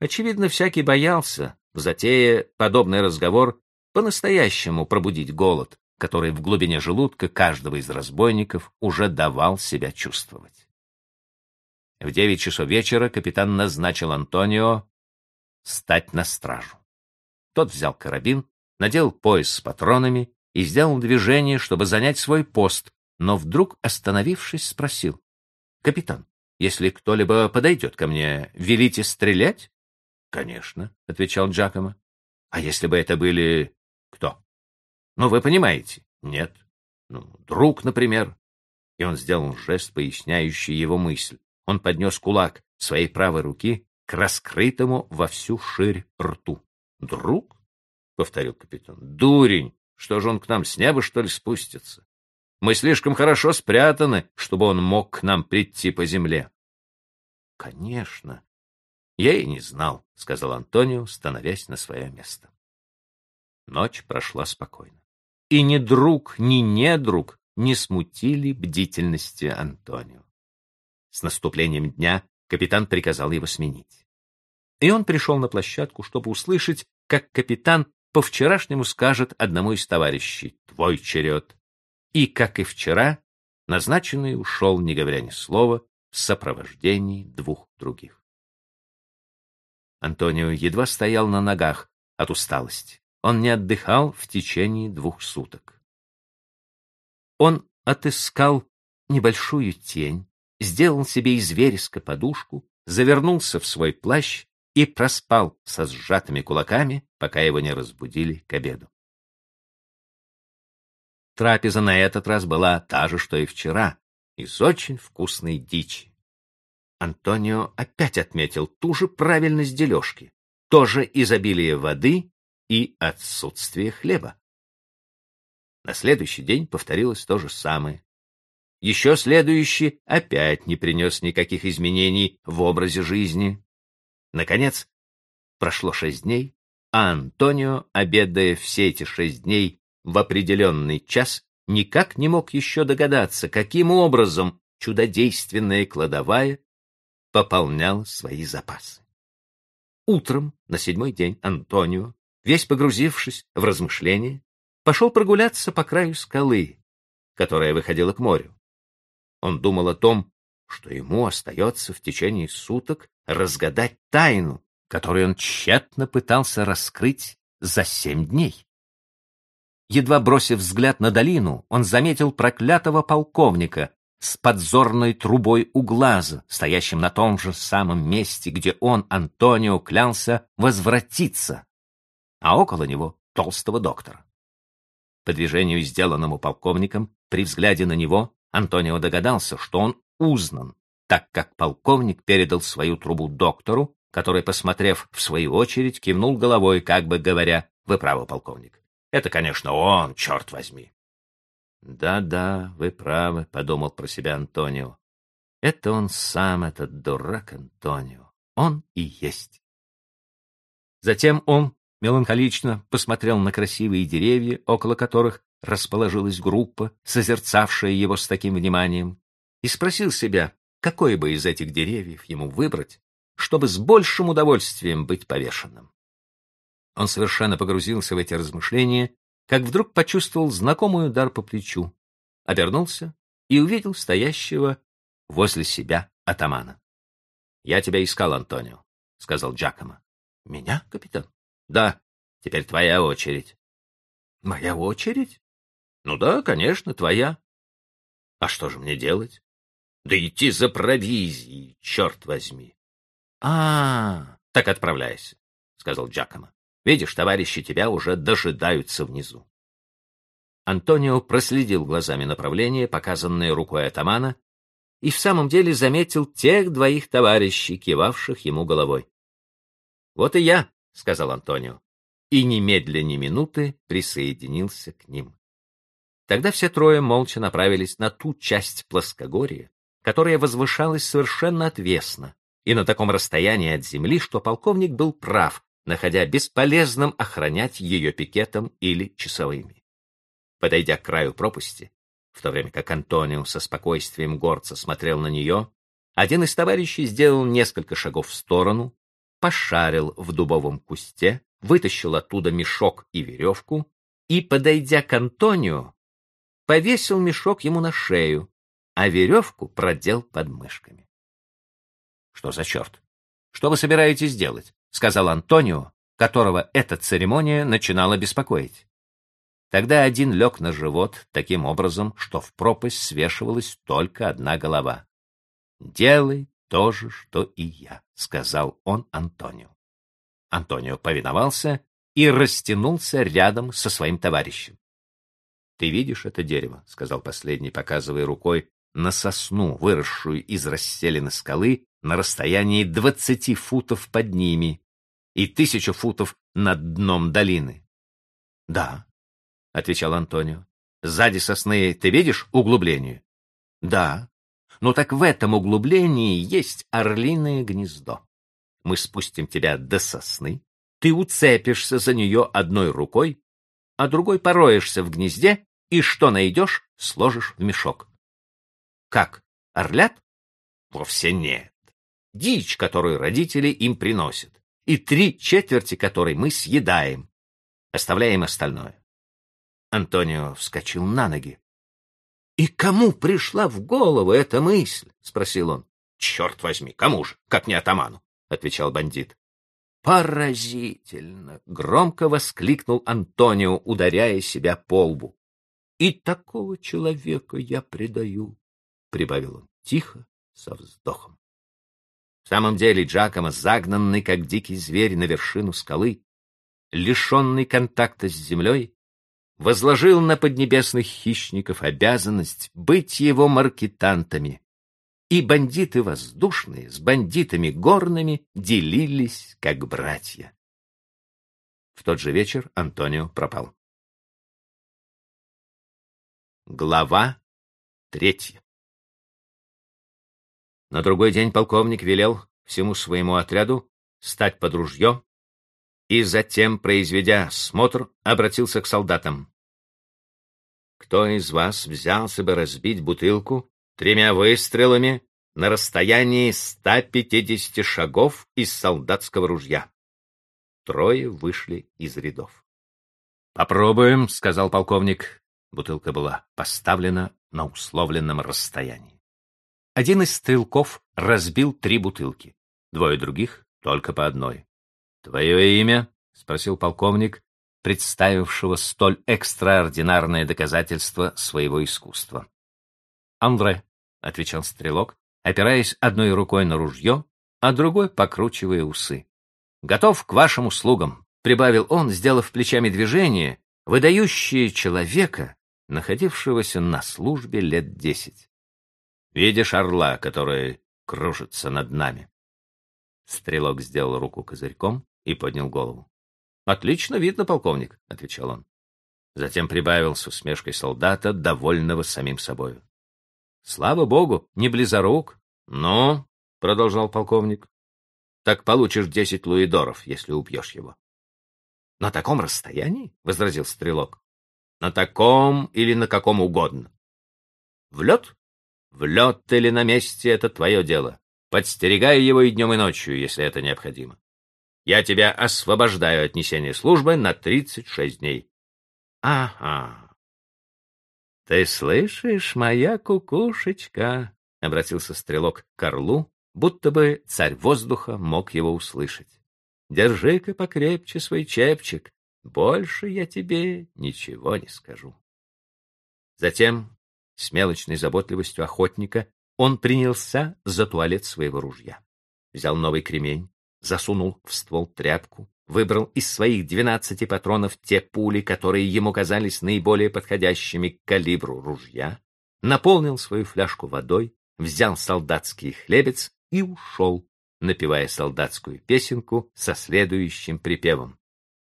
Очевидно, всякий боялся, затея подобный разговор, по-настоящему пробудить голод, который в глубине желудка каждого из разбойников уже давал себя чувствовать. В девять часов вечера капитан назначил Антонио стать на стражу. Тот взял карабин, надел пояс с патронами и сделал движение, чтобы занять свой пост, но вдруг, остановившись, спросил. Капитан, если кто-либо подойдет ко мне, велите стрелять? — Конечно, — отвечал Джакомо. — А если бы это были... кто? — Ну, вы понимаете. — Нет. Ну, друг, например. И он сделал жест, поясняющий его мысль. Он поднес кулак своей правой руки к раскрытому во всю ширь рту. — Друг? — повторил капитан. — Дурень! Что же он к нам с неба, что ли, спустится? Мы слишком хорошо спрятаны, чтобы он мог к нам прийти по земле. — Конечно. Я и не знал, — сказал Антонио, становясь на свое место. Ночь прошла спокойно. И ни друг, ни недруг не смутили бдительности Антонио. С наступлением дня капитан приказал его сменить. И он пришел на площадку, чтобы услышать, как капитан по-вчерашнему скажет одному из товарищей «Твой черед» и, как и вчера, назначенный ушел, не говоря ни слова, в сопровождении двух других. Антонио едва стоял на ногах от усталости. Он не отдыхал в течение двух суток. Он отыскал небольшую тень, сделал себе из вереска подушку, завернулся в свой плащ и проспал со сжатыми кулаками, пока его не разбудили к обеду. Трапеза на этот раз была та же, что и вчера, из очень вкусной дичи. Антонио опять отметил ту же правильность дележки, тоже изобилие воды и отсутствие хлеба. На следующий день повторилось то же самое. Еще следующий опять не принес никаких изменений в образе жизни. Наконец, прошло шесть дней, а Антонио, обедая все эти шесть дней в определенный час никак не мог еще догадаться, каким образом чудодейственная кладовая пополняла свои запасы. Утром, на седьмой день, Антонио, весь погрузившись в размышления, пошел прогуляться по краю скалы, которая выходила к морю. Он думал о том, что ему остается в течение суток разгадать тайну, которую он тщетно пытался раскрыть за семь дней. Едва бросив взгляд на долину, он заметил проклятого полковника с подзорной трубой у глаза, стоящим на том же самом месте, где он, Антонио, клялся возвратиться, а около него толстого доктора. По движению, сделанному полковником, при взгляде на него, Антонио догадался, что он узнан, так как полковник передал свою трубу доктору, который, посмотрев в свою очередь, кивнул головой, как бы говоря, «Вы правы, полковник. Это, конечно, он, черт возьми. Да-да, вы правы, подумал про себя Антонио. Это он сам, этот дурак Антонио. Он и есть. Затем он меланхолично посмотрел на красивые деревья, около которых расположилась группа, созерцавшая его с таким вниманием, и спросил себя, какой бы из этих деревьев ему выбрать, чтобы с большим удовольствием быть повешенным. Он совершенно погрузился в эти размышления, как вдруг почувствовал знакомый удар по плечу, обернулся и увидел стоящего возле себя атамана. — Я тебя искал, Антонио, — сказал Джакомо. — Меня, капитан? — Да, теперь твоя очередь. — Моя очередь? — Ну да, конечно, твоя. — А что же мне делать? — Да идти за провизией, черт возьми. — А, так отправляйся, — сказал Джакомо. Видишь, товарищи тебя уже дожидаются внизу. Антонио проследил глазами направление, показанное рукой атамана, и в самом деле заметил тех двоих товарищей, кивавших ему головой. «Вот и я», — сказал Антонио, и немедля ни минуты присоединился к ним. Тогда все трое молча направились на ту часть плоскогорья, которая возвышалась совершенно отвесно и на таком расстоянии от земли, что полковник был прав, находя бесполезным охранять ее пикетом или часовыми. Подойдя к краю пропасти, в то время как Антонио со спокойствием горца смотрел на нее, один из товарищей сделал несколько шагов в сторону, пошарил в дубовом кусте, вытащил оттуда мешок и веревку и, подойдя к Антонио, повесил мешок ему на шею, а веревку продел под мышками. — Что за черт? Что вы собираетесь делать? — сказал Антонио, которого эта церемония начинала беспокоить. Тогда один лег на живот таким образом, что в пропасть свешивалась только одна голова. «Делай то же, что и я», — сказал он Антонио. Антонио повиновался и растянулся рядом со своим товарищем. «Ты видишь это дерево?» — сказал последний, показывая рукой на сосну, выросшую из расселены скалы на расстоянии двадцати футов под ними и тысячу футов над дном долины. — Да, — отвечал Антонио. — Сзади сосны ты видишь углубление? — Да. Ну так в этом углублении есть орлиное гнездо. Мы спустим тебя до сосны, ты уцепишься за нее одной рукой, а другой пороешься в гнезде, и что найдешь, сложишь в мешок. Как, орлят? Вовсе нет. Дичь, которую родители им приносят, и три четверти которой мы съедаем. Оставляем остальное. Антонио вскочил на ноги. — И кому пришла в голову эта мысль? — спросил он. — Черт возьми, кому же, как не атаману? — отвечал бандит. — Поразительно! — громко воскликнул Антонио, ударяя себя по лбу. — И такого человека я предаю, — прибавил он тихо, со вздохом. В самом деле Джакомо, загнанный, как дикий зверь, на вершину скалы, лишенный контакта с землей, возложил на поднебесных хищников обязанность быть его маркетантами, и бандиты воздушные с бандитами горными делились как братья. В тот же вечер Антонио пропал. Глава третья На другой день полковник велел всему своему отряду стать под ружье и затем, произведя смотр, обратился к солдатам. «Кто из вас взялся бы разбить бутылку тремя выстрелами на расстоянии 150 шагов из солдатского ружья?» Трое вышли из рядов. «Попробуем», — сказал полковник. Бутылка была поставлена на условленном расстоянии. Один из стрелков разбил три бутылки, двое других — только по одной. «Твое имя?» — спросил полковник, представившего столь экстраординарное доказательство своего искусства. «Андре», — отвечал стрелок, опираясь одной рукой на ружье, а другой покручивая усы. «Готов к вашим услугам», — прибавил он, сделав плечами движение, выдающее человека, находившегося на службе лет десять. «Видишь орла, который кружится над нами?» Стрелок сделал руку козырьком и поднял голову. «Отлично видно, полковник», — отвечал он. Затем прибавил с усмешкой солдата, довольного самим собою. «Слава богу, не близорук». «Ну», — продолжал полковник, — «так получишь десять луидоров, если убьешь его». «На таком расстоянии?» — возразил стрелок. «На таком или на каком угодно». «В лед? В лед или на месте — это твое дело. Подстерегай его и днем, и ночью, если это необходимо. Я тебя освобождаю от несения службы на тридцать шесть дней. — Ага. — Ты слышишь, моя кукушечка? — обратился стрелок к орлу, будто бы царь воздуха мог его услышать. — Держи-ка покрепче свой чепчик. Больше я тебе ничего не скажу. Затем, с мелочной заботливостью охотника, он принялся за туалет своего ружья. Взял новый кремень, засунул в ствол тряпку, выбрал из своих двенадцати патронов те пули, которые ему казались наиболее подходящими к калибру ружья, наполнил свою фляжку водой, взял солдатский хлебец и ушел, напевая солдатскую песенку со следующим припевом.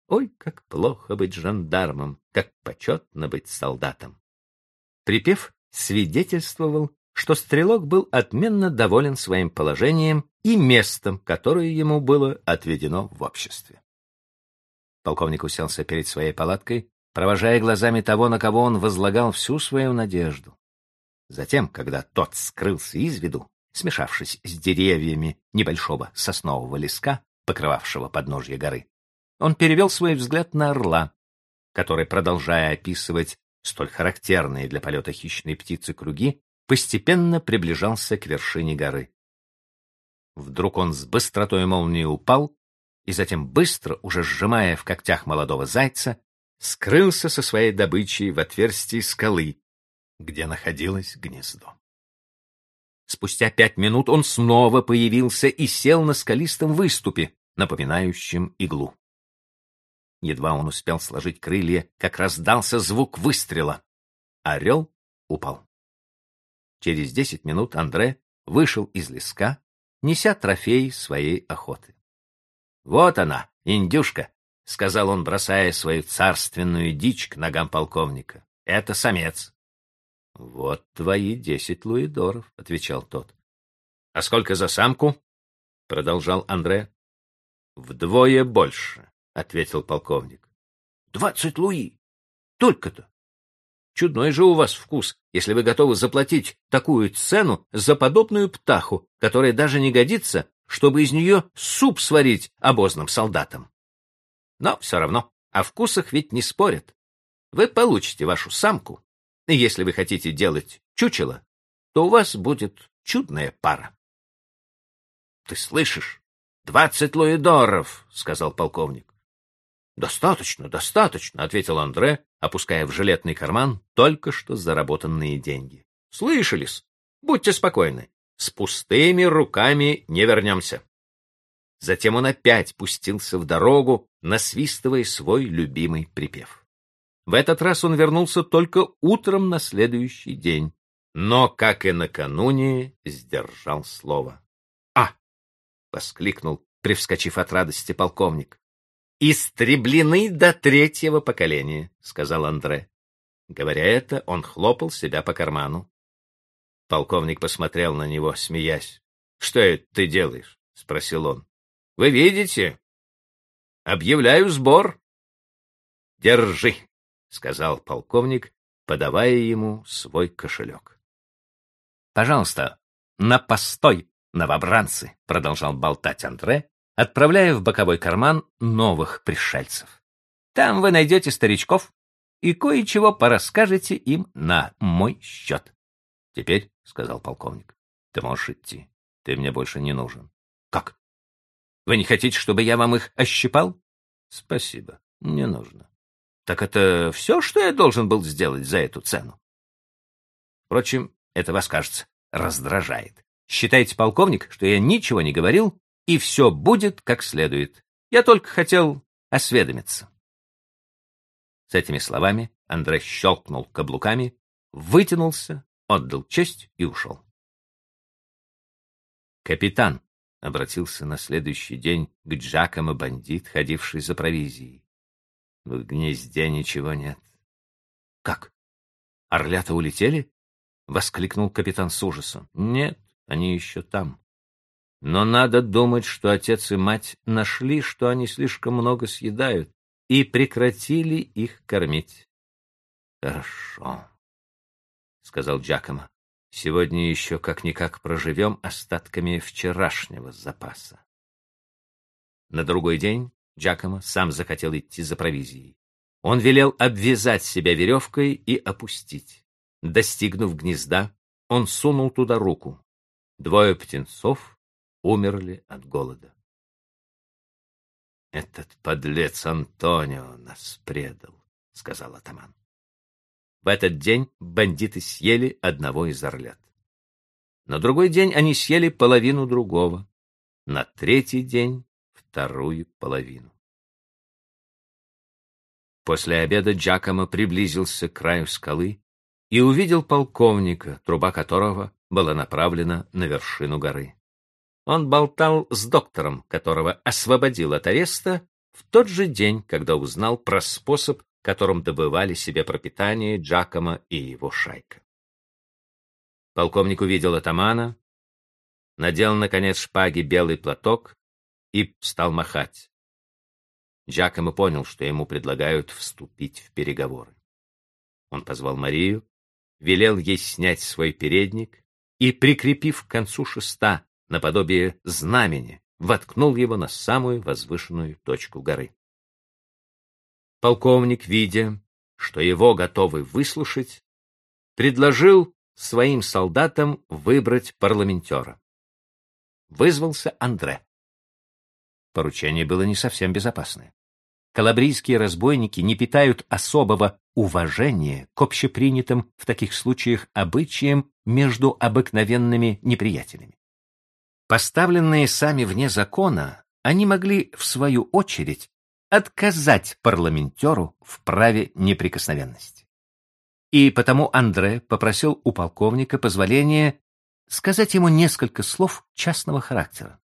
Ой, как плохо быть жандармом, как почетно быть солдатом. Припев свидетельствовал, что стрелок был отменно доволен своим положением и местом, которое ему было отведено в обществе. Полковник уселся перед своей палаткой, провожая глазами того, на кого он возлагал всю свою надежду. Затем, когда тот скрылся из виду, смешавшись с деревьями небольшого соснового леска, покрывавшего подножье горы, он перевел свой взгляд на орла, который, продолжая описывать столь характерные для полета хищной птицы круги, постепенно приближался к вершине горы. Вдруг он с быстротой молнии упал, и затем быстро, уже сжимая в когтях молодого зайца, скрылся со своей добычей в отверстии скалы, где находилось гнездо. Спустя пять минут он снова появился и сел на скалистом выступе, напоминающем иглу. Едва он успел сложить крылья, как раздался звук выстрела. Орел упал. Через десять минут Андре вышел из леска, неся трофей своей охоты. — Вот она, индюшка, — сказал он, бросая свою царственную дичь к ногам полковника. — Это самец. — Вот твои десять луидоров, — отвечал тот. — А сколько за самку? — продолжал Андре. — Вдвое больше, — ответил полковник. — Двадцать луи. Только-то. Чудной же у вас вкус, если вы готовы заплатить такую цену за подобную птаху, которая даже не годится, чтобы из нее суп сварить обозным солдатам. Но все равно, о вкусах ведь не спорят. Вы получите вашу самку, и если вы хотите делать чучело, то у вас будет чудная пара. — Ты слышишь? Двадцать луидоров, — сказал полковник. — Достаточно, достаточно, — ответил Андре, опуская в жилетный карман только что заработанные деньги. — Слышались? Будьте спокойны. С пустыми руками не вернемся. Затем он опять пустился в дорогу, насвистывая свой любимый припев. В этот раз он вернулся только утром на следующий день, но, как и накануне, сдержал слово. «А!» — воскликнул, привскочив от радости полковник истреблены до третьего поколения, — сказал Андре. Говоря это, он хлопал себя по карману. Полковник посмотрел на него, смеясь. — Что это ты делаешь? — спросил он. — Вы видите? Объявляю сбор. — Держи, — сказал полковник, подавая ему свой кошелек. — Пожалуйста, на постой, новобранцы, — продолжал болтать Андре, отправляя в боковой карман новых пришельцев. Там вы найдете старичков и кое-чего порасскажете им на мой счет. — Теперь, — сказал полковник, — ты можешь идти. Ты мне больше не нужен. — Как? Вы не хотите, чтобы я вам их ощипал? — Спасибо, не нужно. — Так это все, что я должен был сделать за эту цену? Впрочем, это вас, кажется, раздражает. Считайте, полковник, что я ничего не говорил и все будет как следует. Я только хотел осведомиться. С этими словами Андрей щелкнул каблуками, вытянулся, отдал честь и ушел. «Капитан», — обратился на следующий день к Джакому бандит, ходивший за провизией. «В гнезде ничего нет». «Как? Орлята улетели?» — воскликнул капитан с ужасом. «Нет, они еще там. Но надо думать, что отец и мать нашли, что они слишком много съедают, и прекратили их кормить. — Хорошо, — сказал Джакомо. — Сегодня еще как-никак проживем остатками вчерашнего запаса. На другой день Джакомо сам захотел идти за провизией. Он велел обвязать себя веревкой и опустить. Достигнув гнезда, он сунул туда руку. Двое птенцов умерли от голода. «Этот подлец Антонио нас предал», — сказал атаман. В этот день бандиты съели одного из орлят. На другой день они съели половину другого, на третий день — вторую половину. После обеда Джакомо приблизился к краю скалы и увидел полковника, труба которого была направлена на вершину горы. Он болтал с доктором, которого освободил от ареста в тот же день, когда узнал про способ, которым добывали себе пропитание Джакома и его шайка. Полковник увидел атамана, надел, наконец, шпаги белый платок и стал махать. Джакомо понял, что ему предлагают вступить в переговоры. Он позвал Марию, велел ей снять свой передник и, прикрепив к концу шеста наподобие знамени, воткнул его на самую возвышенную точку горы. Полковник, видя, что его готовы выслушать, предложил своим солдатам выбрать парламентера. Вызвался Андре. Поручение было не совсем безопасное. Калабрийские разбойники не питают особого уважения к общепринятым в таких случаях обычаям между обыкновенными неприятелями. Поставленные сами вне закона, они могли, в свою очередь, отказать парламентеру в праве неприкосновенности. И потому Андре попросил у полковника позволения сказать ему несколько слов частного характера.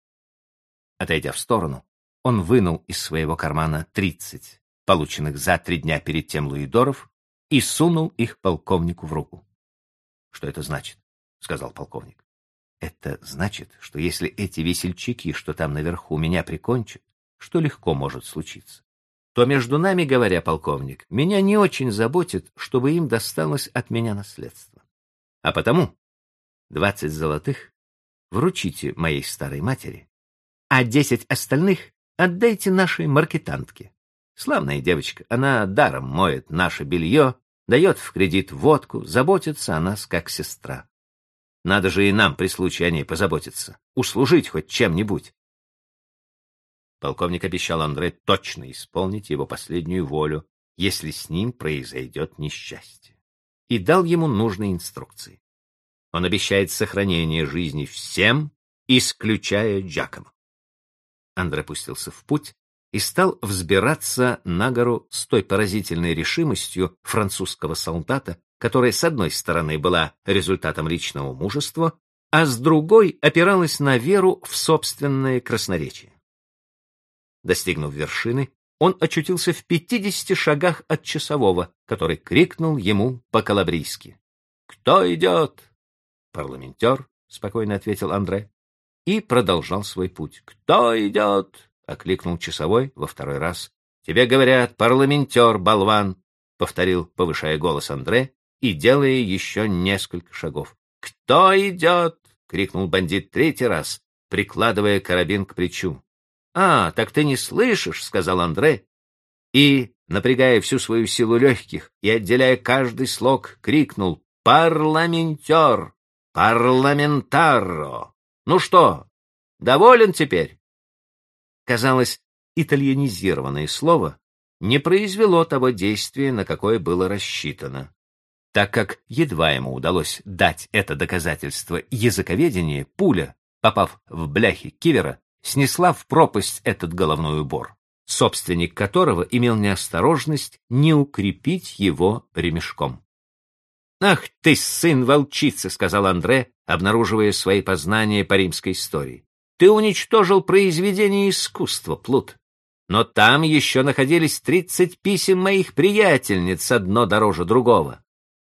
Отойдя в сторону, он вынул из своего кармана тридцать, полученных за три дня перед тем луидоров, и сунул их полковнику в руку. — Что это значит? — сказал полковник. — Это значит, что если эти весельчаки, что там наверху, меня прикончат, что легко может случиться, то между нами, говоря, полковник, меня не очень заботит, чтобы им досталось от меня наследство. А потому двадцать золотых вручите моей старой матери, а десять остальных отдайте нашей маркетантке. Славная девочка, она даром моет наше белье, дает в кредит водку, заботится о нас как сестра. Надо же и нам при случае о ней позаботиться, услужить хоть чем-нибудь. Полковник обещал Андре точно исполнить его последнюю волю, если с ним произойдет несчастье, и дал ему нужные инструкции. Он обещает сохранение жизни всем, исключая Джакома. Андре пустился в путь и стал взбираться на гору с той поразительной решимостью французского солдата, которая с одной стороны была результатом личного мужества, а с другой опиралась на веру в собственное красноречие. Достигнув вершины, он очутился в пятидесяти шагах от часового, который крикнул ему по-калабрийски. «Кто идет?» «Парламентер», — спокойно ответил Андре и продолжал свой путь. «Кто идет?» — окликнул часовой во второй раз. «Тебе говорят, парламентер, болван!» — повторил, повышая голос Андре и делая еще несколько шагов. «Кто идет?» — крикнул бандит третий раз, прикладывая карабин к плечу. «А, так ты не слышишь», — сказал Андре, и, напрягая всю свою силу легких и отделяя каждый слог, крикнул «Парламентер! Парламентаро!» Ну что, доволен теперь? Казалось, итальянизированное слово не произвело того действия, на какое было рассчитано. Так как едва ему удалось дать это доказательство языковедения, пуля, попав в бляхи кивера, снесла в пропасть этот головной убор, собственник которого имел неосторожность не укрепить его ремешком. «Ах ты, сын волчицы!» — сказал Андре, обнаруживая свои познания по римской истории. «Ты уничтожил произведение искусства, Плут. Но там еще находились тридцать писем моих приятельниц, одно дороже другого.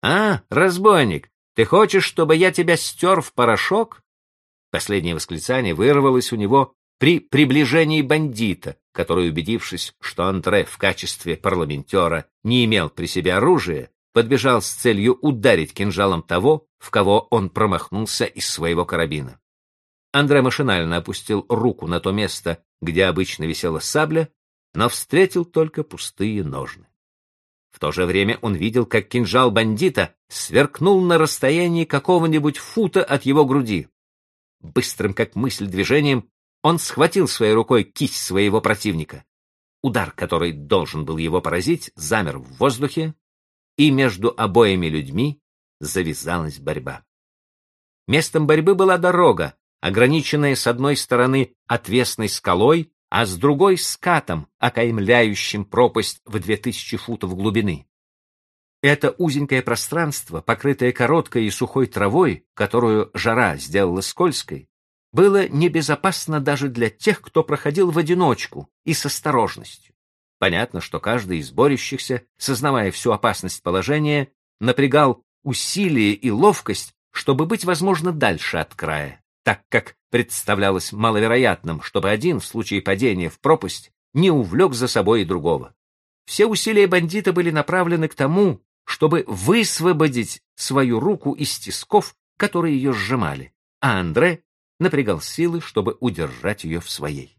А, разбойник, ты хочешь, чтобы я тебя стер в порошок?» Последнее восклицание вырвалось у него при приближении бандита, который, убедившись, что Андре в качестве парламентера не имел при себе оружия, подбежал с целью ударить кинжалом того, в кого он промахнулся из своего карабина. Андре машинально опустил руку на то место, где обычно висела сабля, но встретил только пустые ножны. В то же время он видел, как кинжал бандита сверкнул на расстоянии какого-нибудь фута от его груди. Быстрым, как мысль, движением он схватил своей рукой кисть своего противника. Удар, который должен был его поразить, замер в воздухе, и между обоими людьми завязалась борьба. Местом борьбы была дорога, ограниченная с одной стороны отвесной скалой, а с другой — скатом, окаймляющим пропасть в две тысячи футов глубины. Это узенькое пространство, покрытое короткой и сухой травой, которую жара сделала скользкой, было небезопасно даже для тех, кто проходил в одиночку и с осторожностью. Понятно, что каждый из борющихся, сознавая всю опасность положения, напрягал усилие и ловкость, чтобы быть, возможно, дальше от края, так как представлялось маловероятным, чтобы один в случае падения в пропасть не увлек за собой и другого. Все усилия бандита были направлены к тому, чтобы высвободить свою руку из тисков, которые ее сжимали, а Андре напрягал силы, чтобы удержать ее в своей.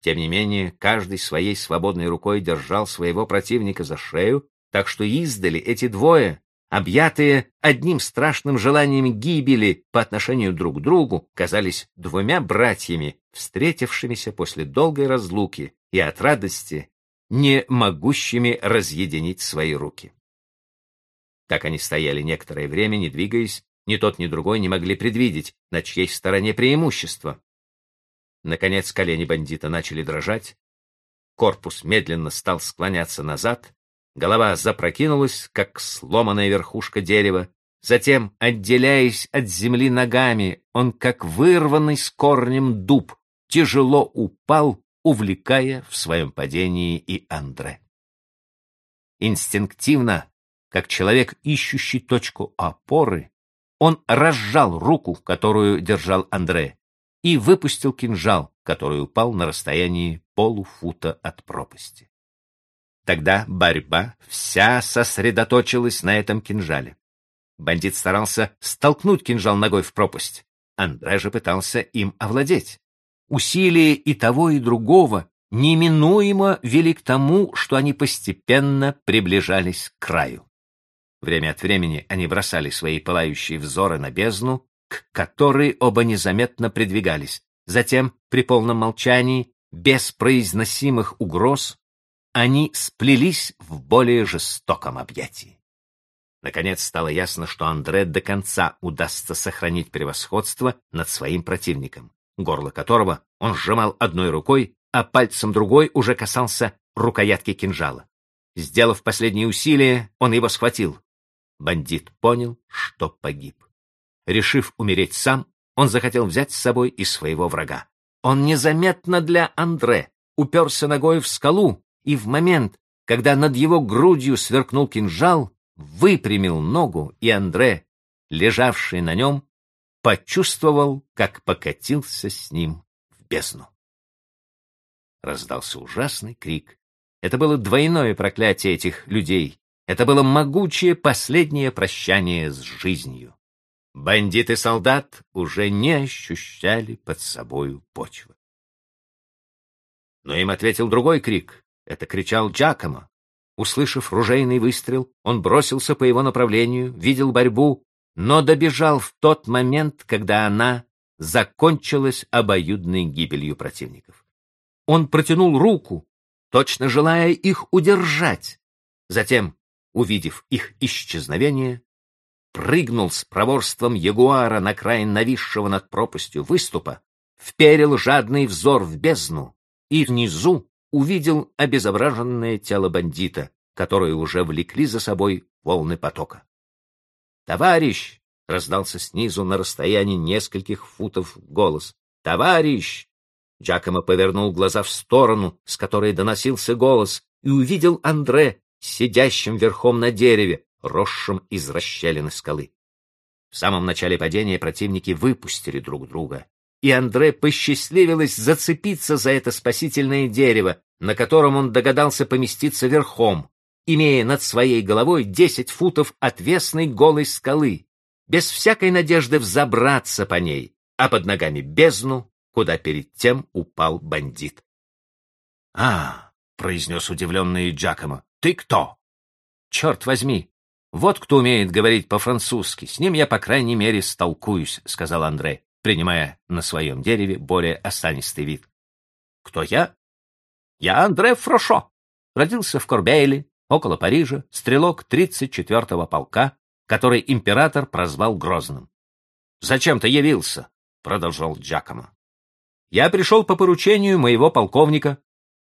Тем не менее, каждый своей свободной рукой держал своего противника за шею, так что издали эти двое, объятые одним страшным желанием гибели по отношению друг к другу, казались двумя братьями, встретившимися после долгой разлуки и от радости, не могущими разъединить свои руки. Так они стояли некоторое время, не двигаясь, ни тот, ни другой не могли предвидеть, на чьей стороне преимущество. Наконец колени бандита начали дрожать, корпус медленно стал склоняться назад, голова запрокинулась, как сломанная верхушка дерева, затем, отделяясь от земли ногами, он, как вырванный с корнем дуб, тяжело упал, увлекая в своем падении и Андре. Инстинктивно, как человек, ищущий точку опоры, он разжал руку, которую держал Андре, и выпустил кинжал, который упал на расстоянии полуфута от пропасти. Тогда борьба вся сосредоточилась на этом кинжале. Бандит старался столкнуть кинжал ногой в пропасть. Андре же пытался им овладеть. Усилия и того, и другого неминуемо вели к тому, что они постепенно приближались к краю. Время от времени они бросали свои пылающие взоры на бездну, к которой оба незаметно придвигались. Затем, при полном молчании, без произносимых угроз, они сплелись в более жестоком объятии. Наконец стало ясно, что Андре до конца удастся сохранить превосходство над своим противником, горло которого он сжимал одной рукой, а пальцем другой уже касался рукоятки кинжала. Сделав последние усилия, он его схватил. Бандит понял, что погиб. Решив умереть сам, он захотел взять с собой и своего врага. Он незаметно для Андре уперся ногой в скалу и в момент, когда над его грудью сверкнул кинжал, выпрямил ногу, и Андре, лежавший на нем, почувствовал, как покатился с ним в бездну. Раздался ужасный крик. Это было двойное проклятие этих людей. Это было могучее последнее прощание с жизнью. Бандит и солдат уже не ощущали под собою почвы. Но им ответил другой крик. Это кричал Джакомо. Услышав ружейный выстрел, он бросился по его направлению, видел борьбу, но добежал в тот момент, когда она закончилась обоюдной гибелью противников. Он протянул руку, точно желая их удержать. Затем, увидев их исчезновение, прыгнул с проворством ягуара на край нависшего над пропастью выступа, вперил жадный взор в бездну и внизу увидел обезображенное тело бандита, которое уже влекли за собой волны потока. «Товарищ!» — раздался снизу на расстоянии нескольких футов голос. «Товарищ!» Джакомо повернул глаза в сторону, с которой доносился голос, и увидел Андре, сидящим верхом на дереве, росшим из расщелины скалы. В самом начале падения противники выпустили друг друга, и Андре посчастливилось зацепиться за это спасительное дерево, на котором он догадался поместиться верхом, имея над своей головой десять футов отвесной голой скалы, без всякой надежды взобраться по ней, а под ногами бездну, куда перед тем упал бандит. — А, — произнес удивленный Джакомо, — ты кто? — Черт возьми, вот кто умеет говорить по-французски, с ним я, по крайней мере, столкуюсь, — сказал Андре, принимая на своем дереве более осанистый вид. — Кто я? — Я Андре Фрошо. Родился в Корбейле, около Парижа, стрелок 34-го полка, который император прозвал Грозным. — Зачем ты явился? — продолжал Джакомо. — Я пришел по поручению моего полковника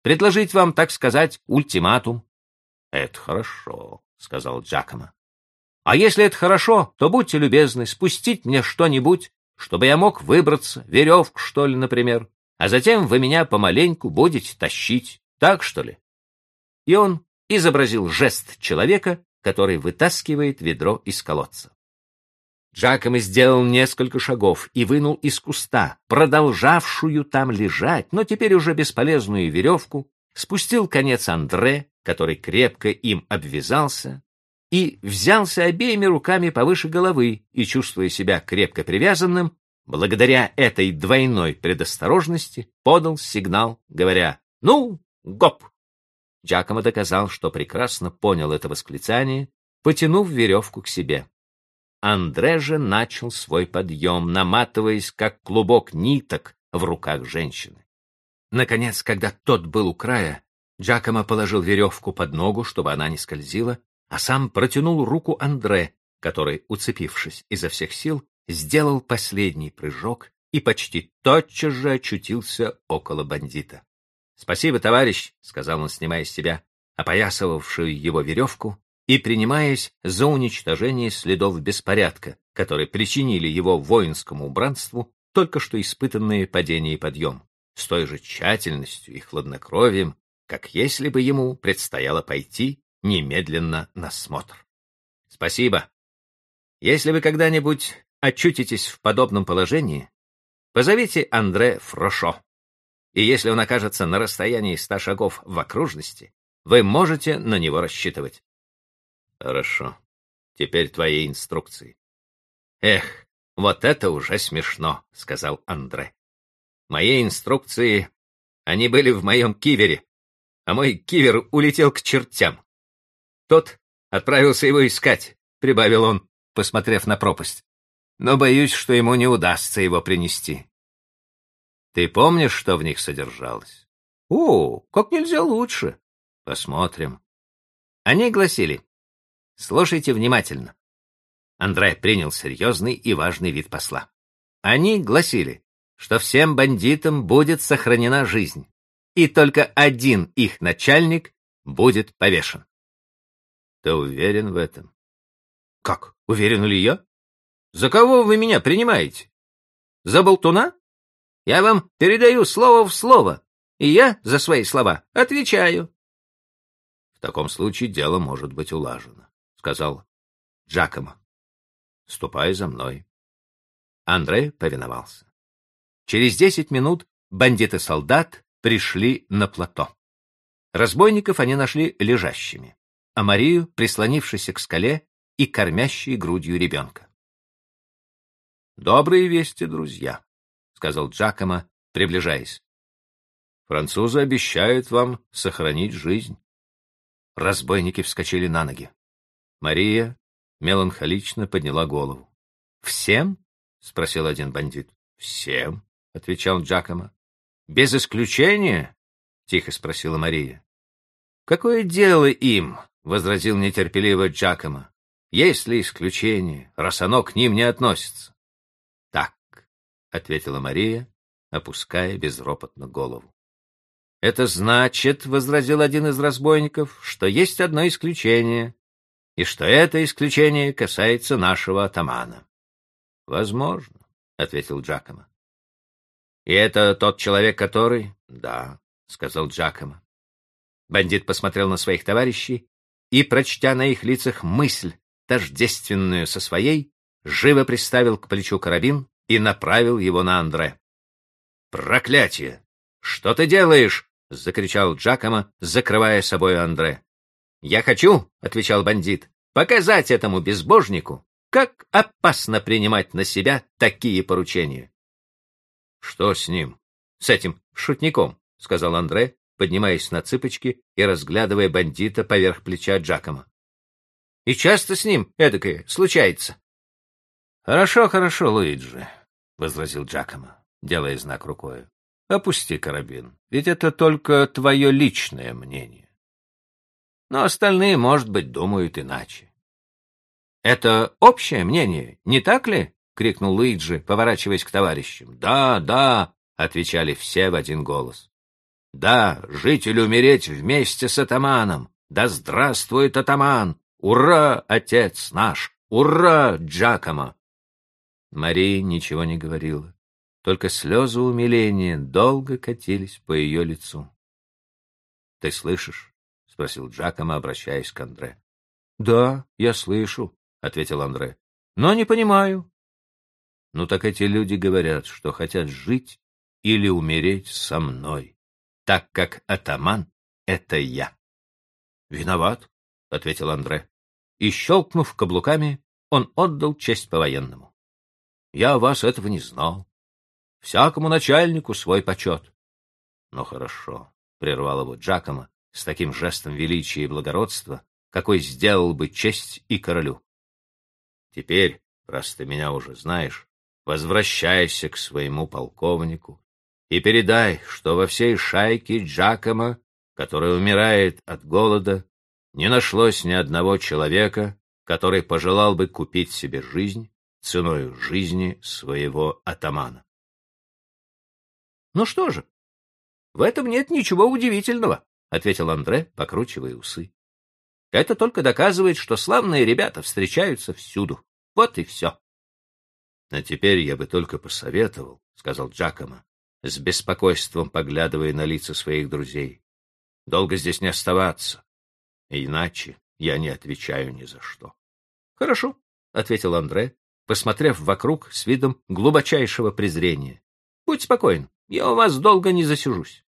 предложить вам, так сказать, ультиматум. — Это хорошо. — сказал Джакомо. — А если это хорошо, то будьте любезны спустить мне что-нибудь, чтобы я мог выбраться, веревку, что ли, например, а затем вы меня помаленьку будете тащить, так что ли? И он изобразил жест человека, который вытаскивает ведро из колодца. Джакомо сделал несколько шагов и вынул из куста, продолжавшую там лежать, но теперь уже бесполезную веревку, спустил конец Андре, который крепко им обвязался, и взялся обеими руками повыше головы и, чувствуя себя крепко привязанным, благодаря этой двойной предосторожности, подал сигнал, говоря «Ну, гоп!». Джакомо доказал, что прекрасно понял это восклицание, потянув веревку к себе. Андре же начал свой подъем, наматываясь, как клубок ниток в руках женщины. Наконец, когда тот был у края, Джакомо положил веревку под ногу, чтобы она не скользила, а сам протянул руку Андре, который, уцепившись изо всех сил, сделал последний прыжок и почти тотчас же очутился около бандита. — Спасибо, товарищ, — сказал он, снимая с себя опоясывавшую его веревку и принимаясь за уничтожение следов беспорядка, которые причинили его воинскому убранству только что испытанные падение и подъем, с той же тщательностью и хладнокровием, как если бы ему предстояло пойти немедленно на смотр. Спасибо. Если вы когда-нибудь очутитесь в подобном положении, позовите Андре Фрошо. И если он окажется на расстоянии ста шагов в окружности, вы можете на него рассчитывать. Хорошо. Теперь твои инструкции. Эх, вот это уже смешно, сказал Андре. Мои инструкции, они были в моем кивере, а мой кивер улетел к чертям. Тот отправился его искать, прибавил он, посмотрев на пропасть но боюсь, что ему не удастся его принести. Ты помнишь, что в них содержалось? О, как нельзя лучше. Посмотрим. Они гласили, слушайте внимательно. Андрей принял серьезный и важный вид посла. Они гласили, что всем бандитам будет сохранена жизнь, и только один их начальник будет повешен. Ты уверен в этом? Как, уверен ли я? За кого вы меня принимаете? За болтуна? Я вам передаю слово в слово, и я за свои слова отвечаю. В таком случае дело может быть улажено, сказал Джакомо. Ступай за мной. Андрей повиновался. Через десять минут бандиты-солдат пришли на плато. Разбойников они нашли лежащими, а Марию, прислонившейся к скале и кормящей грудью ребенка. Добрые вести, друзья, сказал Джакомо, приближаясь. Французы обещают вам сохранить жизнь. Разбойники вскочили на ноги. Мария меланхолично подняла голову. Всем? спросил один бандит. Всем, отвечал Джакомо. Без исключения? тихо спросила Мария. Какое дело им? Возразил нетерпеливо Джакомо. Есть ли исключение, раз оно к ним не относится? — ответила Мария, опуская безропотно голову. — Это значит, — возразил один из разбойников, — что есть одно исключение, и что это исключение касается нашего атамана. — Возможно, — ответил Джакомо. — И это тот человек, который... — Да, — сказал Джакомо. Бандит посмотрел на своих товарищей и, прочтя на их лицах мысль, тождественную со своей, живо приставил к плечу карабин и направил его на Андре. «Проклятие! Что ты делаешь?» — закричал Джакомо, закрывая собой Андре. «Я хочу», — отвечал бандит, — «показать этому безбожнику, как опасно принимать на себя такие поручения». «Что с ним?» «С этим шутником», — сказал Андре, поднимаясь на цыпочки и разглядывая бандита поверх плеча Джакома. «И часто с ним эдакое случается?» «Хорошо, хорошо, Луиджи. — возразил Джакомо, делая знак рукой. — Опусти карабин, ведь это только твое личное мнение. Но остальные, может быть, думают иначе. — Это общее мнение, не так ли? — крикнул Луиджи, поворачиваясь к товарищам. — Да, да, — отвечали все в один голос. — Да, жить или умереть вместе с атаманом. Да здравствует атаман! «Ура, отец наш! Ура, Джакомо!» Мария ничего не говорила, только слезы умиления долго катились по ее лицу. — Ты слышишь? — спросил Джакомо, обращаясь к Андре. — Да, я слышу, — ответил Андре. — Но не понимаю. — Ну так эти люди говорят, что хотят жить или умереть со мной, так как атаман — это я. — Виноват, — ответил Андре. И, щелкнув каблуками, он отдал честь по-военному. — Я вас этого не знал. Всякому начальнику свой почет. — Ну хорошо, — прервал его Джакомо с таким жестом величия и благородства, какой сделал бы честь и королю. Теперь, раз ты меня уже знаешь, возвращайся к своему полковнику и передай, что во всей шайке Джакома, которая умирает от голода, не нашлось ни одного человека, который пожелал бы купить себе жизнь ценой жизни своего атамана. Ну что же, в этом нет ничего удивительного, ответил Андре, покручивая усы. Это только доказывает, что славные ребята встречаются всюду. Вот и все. — А теперь я бы только посоветовал, — сказал Джакомо, с беспокойством поглядывая на лица своих друзей. — Долго здесь не оставаться. Иначе я не отвечаю ни за что. — Хорошо, — ответил Андре, посмотрев вокруг с видом глубочайшего презрения. — Будь спокоен, я у вас долго не засижусь.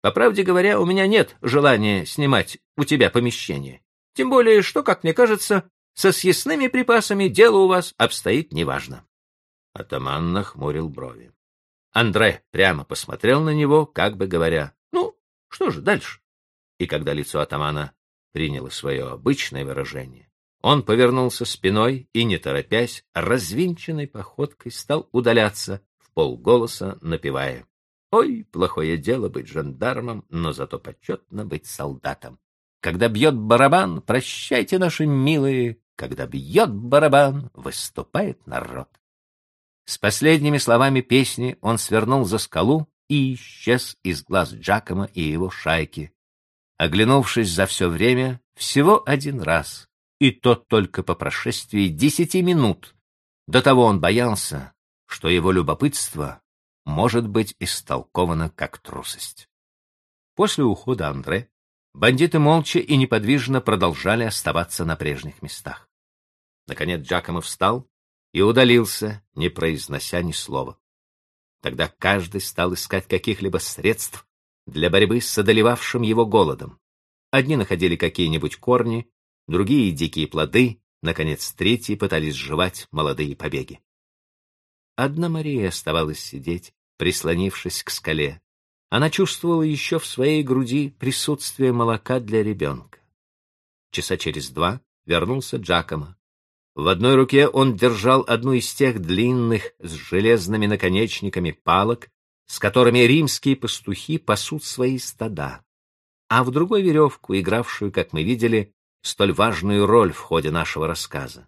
По правде говоря, у меня нет желания снимать у тебя помещение. Тем более, что, как мне кажется, со съестными припасами дело у вас обстоит неважно. Атаман нахмурил брови. Андре прямо посмотрел на него, как бы говоря, «Ну, что же дальше?» И когда лицо атамана приняло свое обычное выражение, он повернулся спиной и, не торопясь, развинченной походкой стал удаляться, в полголоса напевая. «Ой, плохое дело быть жандармом, но зато почетно быть солдатом. Когда бьет барабан, прощайте, наши милые, когда бьет барабан, выступает народ». С последними словами песни он свернул за скалу и исчез из глаз Джакома и его шайки, оглянувшись за все время всего один раз, и тот только по прошествии десяти минут. До того он боялся, что его любопытство может быть истолковано как трусость. После ухода Андре бандиты молча и неподвижно продолжали оставаться на прежних местах. Наконец Джакомо встал и удалился, не произнося ни слова. Тогда каждый стал искать каких-либо средств для борьбы с одолевавшим его голодом. Одни находили какие-нибудь корни, другие — дикие плоды, наконец, третьи пытались жевать молодые побеги. Одна Мария оставалась сидеть, прислонившись к скале. Она чувствовала еще в своей груди присутствие молока для ребенка. Часа через два вернулся Джакомо. В одной руке он держал одну из тех длинных с железными наконечниками палок, с которыми римские пастухи пасут свои стада, а в другой веревку, игравшую, как мы видели, столь важную роль в ходе нашего рассказа,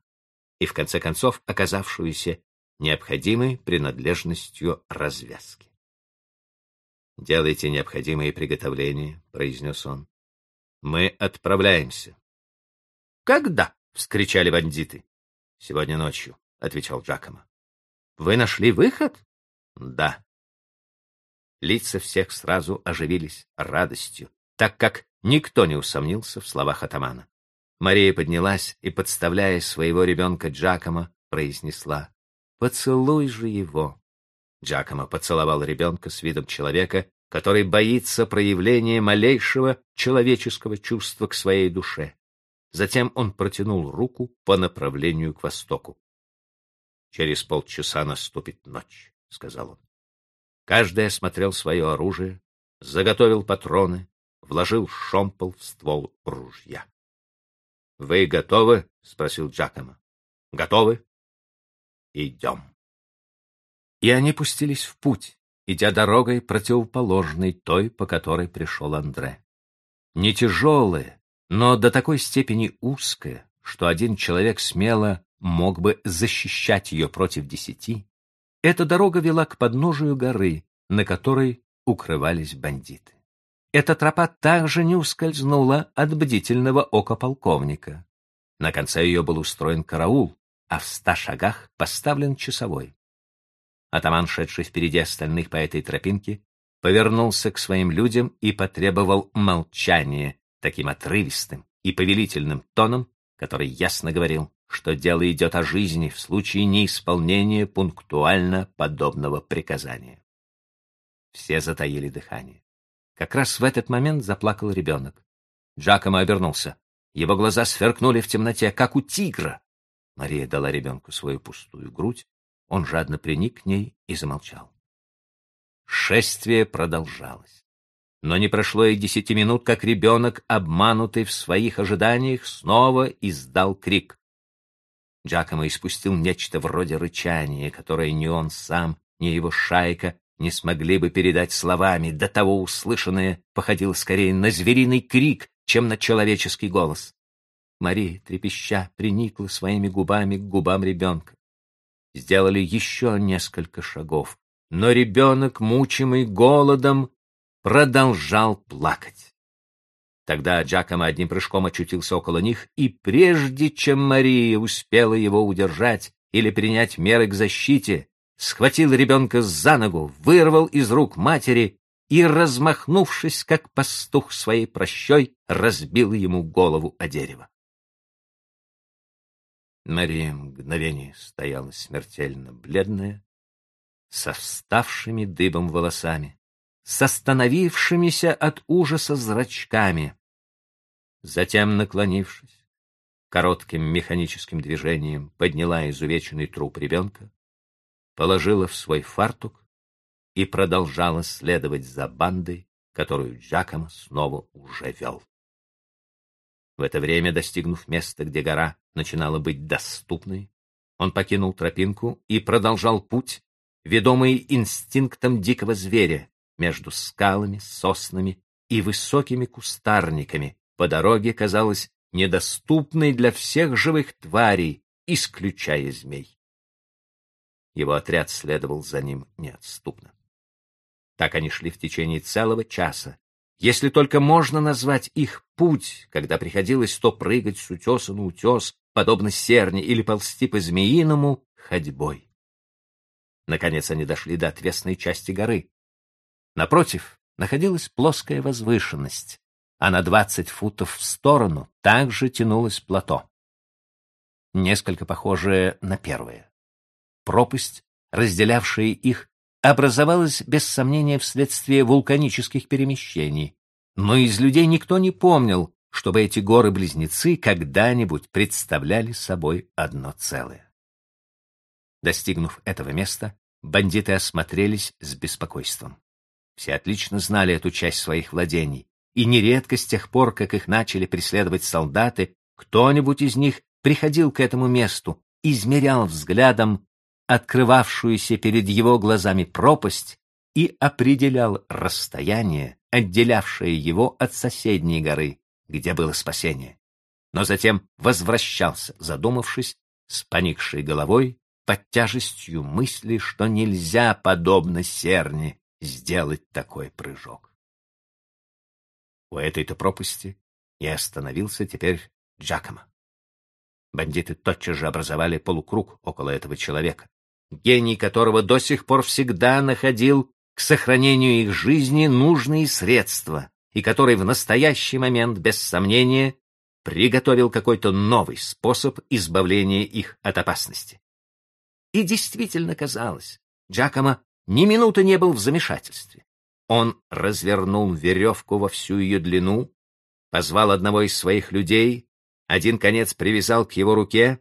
и в конце концов оказавшуюся необходимой принадлежностью развязки. «Делайте необходимые приготовления», — произнес он. «Мы отправляемся». «Когда?» — вскричали бандиты. Сегодня ночью, — отвечал Джакомо. — Вы нашли выход? — Да. Лица всех сразу оживились радостью, так как никто не усомнился в словах атамана. Мария поднялась и, подставляя своего ребенка Джакома, произнесла «Поцелуй же его». Джакомо поцеловал ребенка с видом человека, который боится проявления малейшего человеческого чувства к своей душе. Затем он протянул руку по направлению к востоку. «Через полчаса наступит ночь», — сказал он. Каждый осмотрел свое оружие, заготовил патроны, вложил шомпол в ствол ружья. — Вы готовы? — спросил Джакомо. — Готовы? — Идем. И они пустились в путь, идя дорогой противоположной той, по которой пришел Андре. Не тяжелые, но до такой степени узкая, что один человек смело мог бы защищать ее против десяти, эта дорога вела к подножию горы, на которой укрывались бандиты. Эта тропа также не ускользнула от бдительного ока полковника. На конце ее был устроен караул, а в ста шагах поставлен часовой. Атаман, шедший впереди остальных по этой тропинке, повернулся к своим людям и потребовал молчания таким отрывистым и повелительным тоном, который ясно говорил, что дело идет о жизни в случае неисполнения пунктуально подобного приказания. Все затаили дыхание. Как раз в этот момент заплакал ребенок. Джакомо обернулся. Его глаза сверкнули в темноте, как у тигра. Мария дала ребенку свою пустую грудь, он жадно приник к ней и замолчал. Шествие продолжалось. Но не прошло и десяти минут, как ребенок, обманутый в своих ожиданиях, снова издал крик. Джакомо испустил нечто вроде рычания, которое ни он сам, ни его шайка не смогли бы передать словами, до того услышанное походило скорее на звериный крик, чем на человеческий голос. Мария, трепеща, приникла своими губами к губам ребенка. Сделали еще несколько шагов, но ребенок, мучимый голодом, продолжал плакать. Тогда Джакомо одним прыжком очутился около них, и прежде чем Мария успела его удержать или принять меры к защите, схватил ребенка за ногу, вырвал из рук матери и, размахнувшись, как пастух своей прощой, разбил ему голову о дерево. Мария мгновение стояла смертельно бледная, со вставшими дыбом волосами, с остановившимися от ужаса зрачками. Затем, наклонившись, коротким механическим движением подняла изувеченный труп ребенка, положила в свой фартук и продолжала следовать за бандой, которую Джакомо снова уже вел. В это время, достигнув места, где гора начинала быть доступной, он покинул тропинку и продолжал путь, ведомый инстинктом дикого зверя, между скалами, соснами и высокими кустарниками, по дороге казалось недоступной для всех живых тварей, исключая змей. Его отряд следовал за ним неотступно. Так они шли в течение целого часа, если только можно назвать их путь, когда приходилось то прыгать с утеса на утес, подобно серне, или ползти по змеиному ходьбой. Наконец они дошли до отвесной части горы. Напротив находилась плоская возвышенность, а на двадцать футов в сторону также тянулось плато. Несколько похожее на первое. Пропасть, разделявшая их, образовалась без сомнения вследствие вулканических перемещений, но из людей никто не помнил, чтобы эти горы-близнецы когда-нибудь представляли собой одно целое. Достигнув этого места, бандиты осмотрелись с беспокойством. Все отлично знали эту часть своих владений, и нередко с тех пор, как их начали преследовать солдаты, кто-нибудь из них приходил к этому месту, измерял взглядом открывавшуюся перед его глазами пропасть и определял расстояние, отделявшее его от соседней горы, где было спасение. Но затем возвращался, задумавшись, с поникшей головой, под тяжестью мысли, что нельзя, подобно серне, сделать такой прыжок. У этой-то пропасти и остановился теперь Джакомо. Бандиты тотчас же образовали полукруг около этого человека гений которого до сих пор всегда находил к сохранению их жизни нужные средства, и который в настоящий момент, без сомнения, приготовил какой-то новый способ избавления их от опасности. И действительно казалось, Джакомо ни минуты не был в замешательстве. Он развернул веревку во всю ее длину, позвал одного из своих людей, один конец привязал к его руке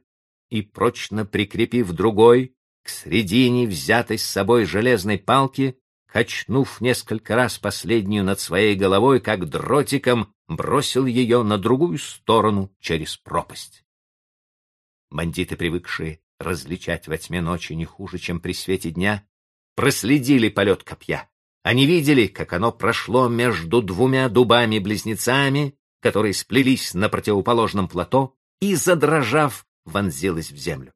и, прочно прикрепив другой, к средине взятой с собой железной палки, качнув несколько раз последнюю над своей головой, как дротиком, бросил ее на другую сторону через пропасть. Бандиты, привыкшие различать во тьме ночи не хуже, чем при свете дня, проследили полет копья. Они видели, как оно прошло между двумя дубами-близнецами, которые сплелись на противоположном плато, и, задрожав, вонзилось в землю.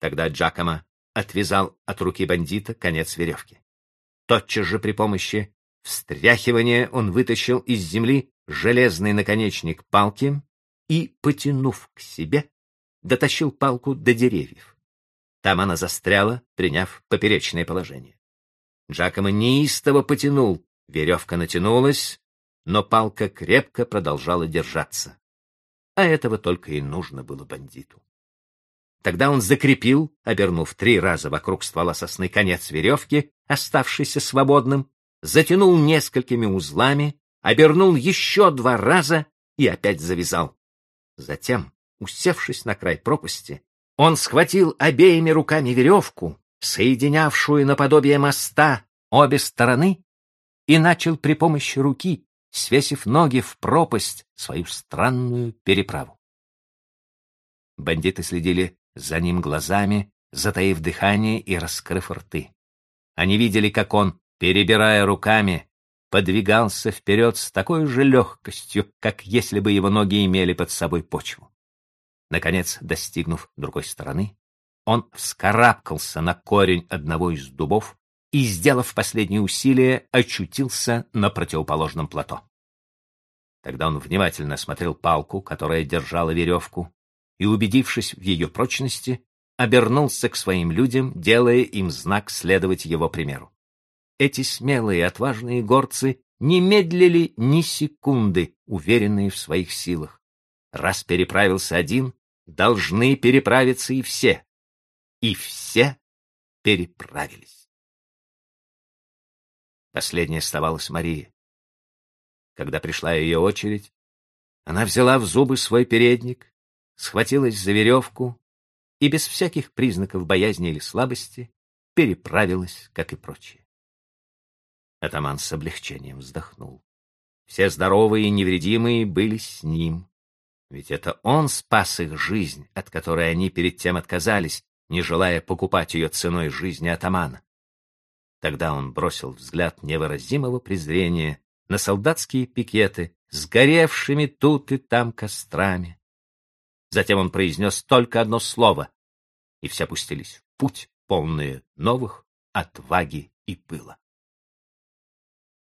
Тогда Джакомо отвязал от руки бандита конец веревки. Тотчас же при помощи встряхивания он вытащил из земли железный наконечник палки, и, потянув к себе, дотащил палку до деревьев. Там она застряла, приняв поперечное положение. Джакомо неистово потянул, веревка натянулась, но палка крепко продолжала держаться. А этого только и нужно было бандиту. Тогда он закрепил, обернув три раза вокруг ствола сосны конец веревки, оставшийся свободным, затянул несколькими узлами, обернул еще два раза и опять завязал. Затем, усевшись на край пропасти, он схватил обеими руками веревку, соединявшую наподобие моста обе стороны, и начал при помощи руки, свесив ноги в пропасть, свою странную переправу. Бандиты следили за ним глазами, затаив дыхание и раскрыв рты. Они видели, как он, перебирая руками, подвигался вперед с такой же легкостью, как если бы его ноги имели под собой почву. Наконец, достигнув другой стороны, он вскарабкался на корень одного из дубов и, сделав последние усилия, очутился на противоположном плато. Тогда он внимательно осмотрел палку, которая держала веревку, и, убедившись в ее прочности, обернулся к своим людям, делая им знак следовать его примеру эти смелые и отважные горцы не медлили ни секунды, уверенные в своих силах. Раз переправился один, должны переправиться и все. И все переправились. Последней оставалась Мария. Когда пришла ее очередь, она взяла в зубы свой передник, схватилась за веревку и без всяких признаков боязни или слабости переправилась, как и прочие. Атаман с облегчением вздохнул. Все здоровые и невредимые были с ним. Ведь это он спас их жизнь, от которой они перед тем отказались, не желая покупать ее ценой жизни атамана. Тогда он бросил взгляд невыразимого презрения на солдатские пикеты, сгоревшими тут и там кострами. Затем он произнес только одно слово, и все пустились в путь, полные новых отваги и пыла.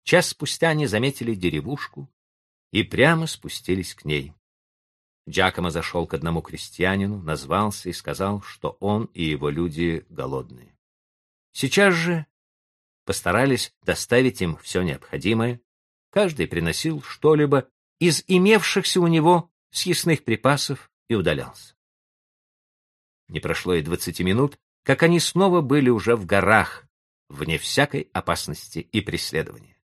Час спустя они заметили деревушку и прямо спустились к ней. Джакомо зашел к одному крестьянину, назвался и сказал, что он и его люди голодные. Сейчас же постарались доставить им все необходимое. Каждый приносил что-либо из имевшихся у него съестных припасов и удалялся. Не прошло и двадцати минут, как они снова были уже в горах, вне всякой опасности и преследования.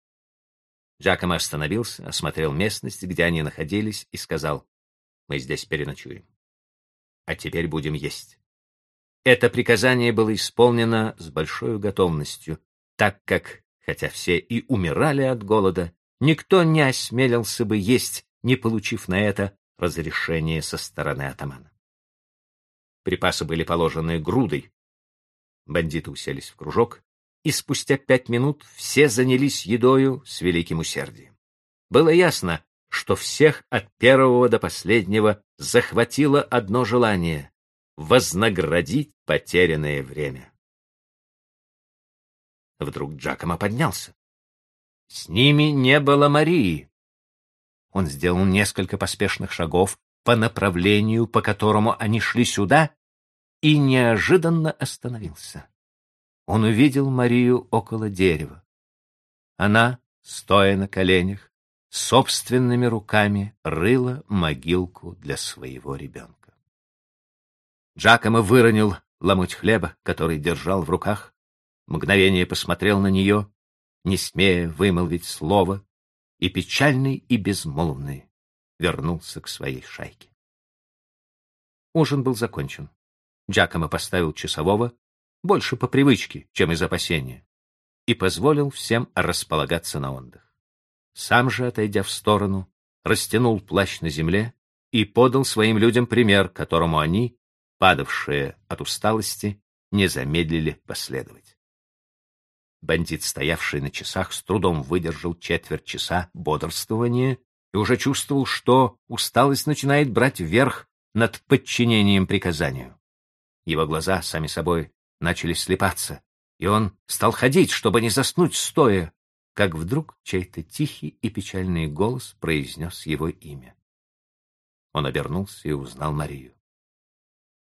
Джакомо остановился, осмотрел местность, где они находились, и сказал, «Мы здесь переночуем. А теперь будем есть». Это приказание было исполнено с большой готовностью, так как, хотя все и умирали от голода, никто не осмелился бы есть, не получив на это разрешение со стороны атамана. Припасы были положены грудой. Бандиты уселись в кружок, и спустя пять минут все занялись едою с великим усердием. Было ясно, что всех от первого до последнего захватило одно желание — вознаградить потерянное время. Вдруг Джакомо поднялся. С ними не было Марии. Он сделал несколько поспешных шагов по направлению, по которому они шли сюда, и неожиданно остановился он увидел Марию около дерева. Она, стоя на коленях, собственными руками рыла могилку для своего ребенка. Джакомо выронил ломоть хлеба, который держал в руках, мгновение посмотрел на нее, не смея вымолвить слово, и печальный и безмолвный вернулся к своей шайке. Ужин был закончен. Джакомо поставил часового больше по привычке, чем из опасения, и позволил всем располагаться на отдых. Сам же, отойдя в сторону, растянул плащ на земле и подал своим людям пример, которому они, падавшие от усталости, не замедлили последовать. Бандит, стоявший на часах, с трудом выдержал четверть часа бодрствования и уже чувствовал, что усталость начинает брать верх над подчинением приказанию. Его глаза, сами собой, начали слепаться, и он стал ходить, чтобы не заснуть стоя, как вдруг чей-то тихий и печальный голос произнес его имя. Он обернулся и узнал Марию.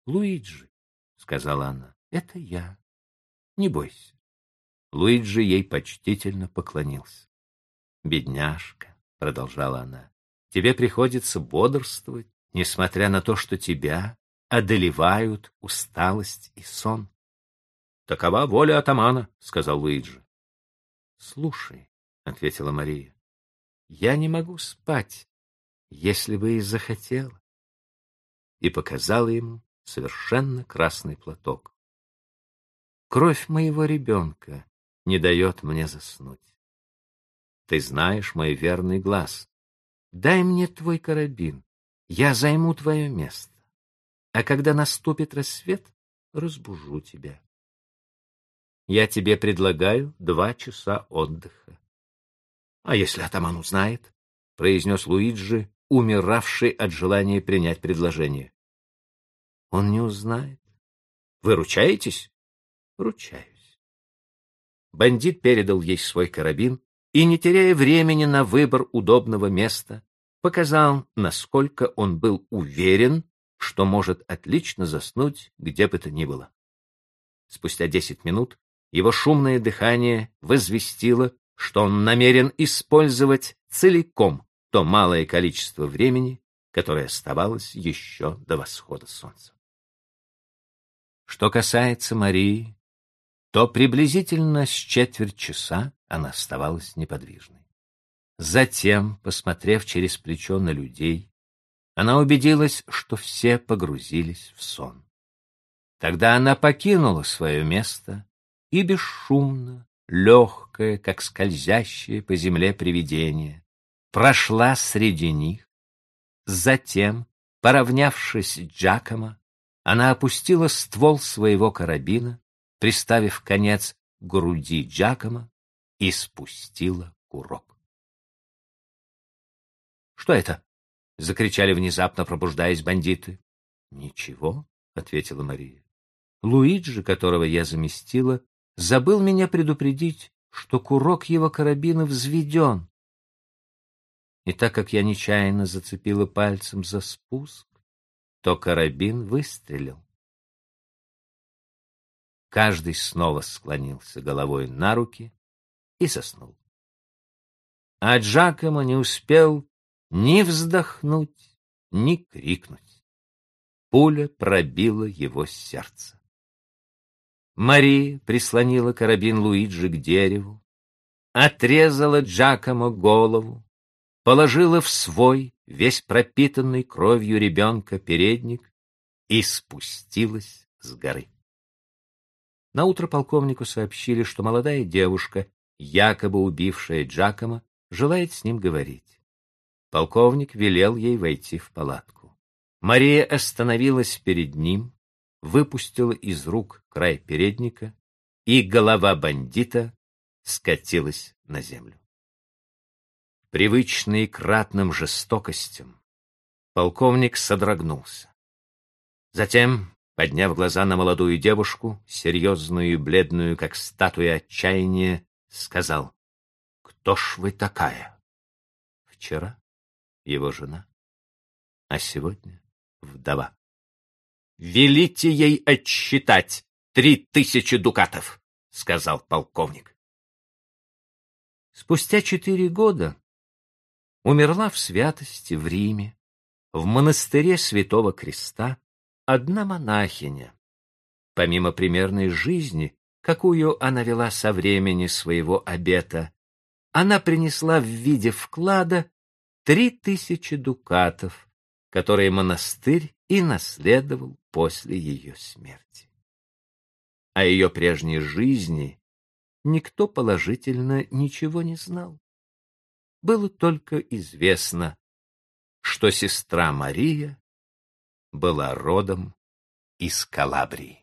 «Луиджи», — сказала она, — «это я. Не бойся». Луиджи ей почтительно поклонился. «Бедняжка», — продолжала она, — «тебе приходится бодрствовать, несмотря на то, что тебя одолевают усталость и сон». «Такова воля атамана», — сказал Луиджи. «Слушай», — ответила Мария, — «я не могу спать, если бы и захотела». И показала ему совершенно красный платок. Кровь моего ребенка не дает мне заснуть. Ты знаешь мой верный глаз. Дай мне твой карабин, я займу твое место. А когда наступит рассвет, разбужу тебя. Я тебе предлагаю два часа отдыха. — А если атаман узнает? — произнес Луиджи, умиравший от желания принять предложение. — Он не узнает. — Вы ручаетесь? — Ручаюсь. Бандит передал ей свой карабин и, не теряя времени на выбор удобного места, показал, насколько он был уверен, что может отлично заснуть где бы то ни было. Спустя десять минут его шумное дыхание возвестило, что он намерен использовать целиком то малое количество времени, которое оставалось еще до восхода солнца. Что касается Марии, то приблизительно с четверть часа она оставалась неподвижной. Затем, посмотрев через плечо на людей, она убедилась, что все погрузились в сон. Тогда она покинула свое место и бесшумно, легкая, как скользящее по земле привидение, прошла среди них. Затем, поравнявшись с Джакомо, она опустила ствол своего карабина, приставив конец к груди Джакома и спустила курок. «Что это?» — закричали внезапно, пробуждаясь бандиты. «Ничего», — ответила Мария. Луиджи, которого я заместила, забыл меня предупредить, что курок его карабина взведен. И так как я нечаянно зацепила пальцем за спуск, то карабин выстрелил. Каждый снова склонился головой на руки и заснул. А Джакомо не успел ни вздохнуть, ни крикнуть. Пуля пробила его сердце. Мари прислонила карабин Луиджи к дереву, отрезала Джакомо голову, положила в свой, весь пропитанный кровью ребенка, передник и спустилась с горы. Наутро полковнику сообщили, что молодая девушка, якобы убившая Джакома, желает с ним говорить. Полковник велел ей войти в палатку. Мария остановилась перед ним, выпустила из рук край передника, и голова бандита скатилась на землю. Привычный к ратным жестокостям, полковник содрогнулся. Затем, подняв глаза на молодую девушку, серьезную и бледную, как статуя отчаяния, сказал, «Кто ж вы такая?» «Вчера его жена, а сегодня вдова». «Велите ей отсчитать три тысячи дукатов», — сказал полковник. Спустя четыре года умерла в святости в Риме, в монастыре Святого Креста, одна монахиня. Помимо примерной жизни, какую она вела со времени своего обета, она принесла в виде вклада три тысячи дукатов, которые монастырь и наследовал после ее смерти. О ее прежней жизни никто положительно ничего не знал. Было только известно, что сестра Мария была родом из Калабрии.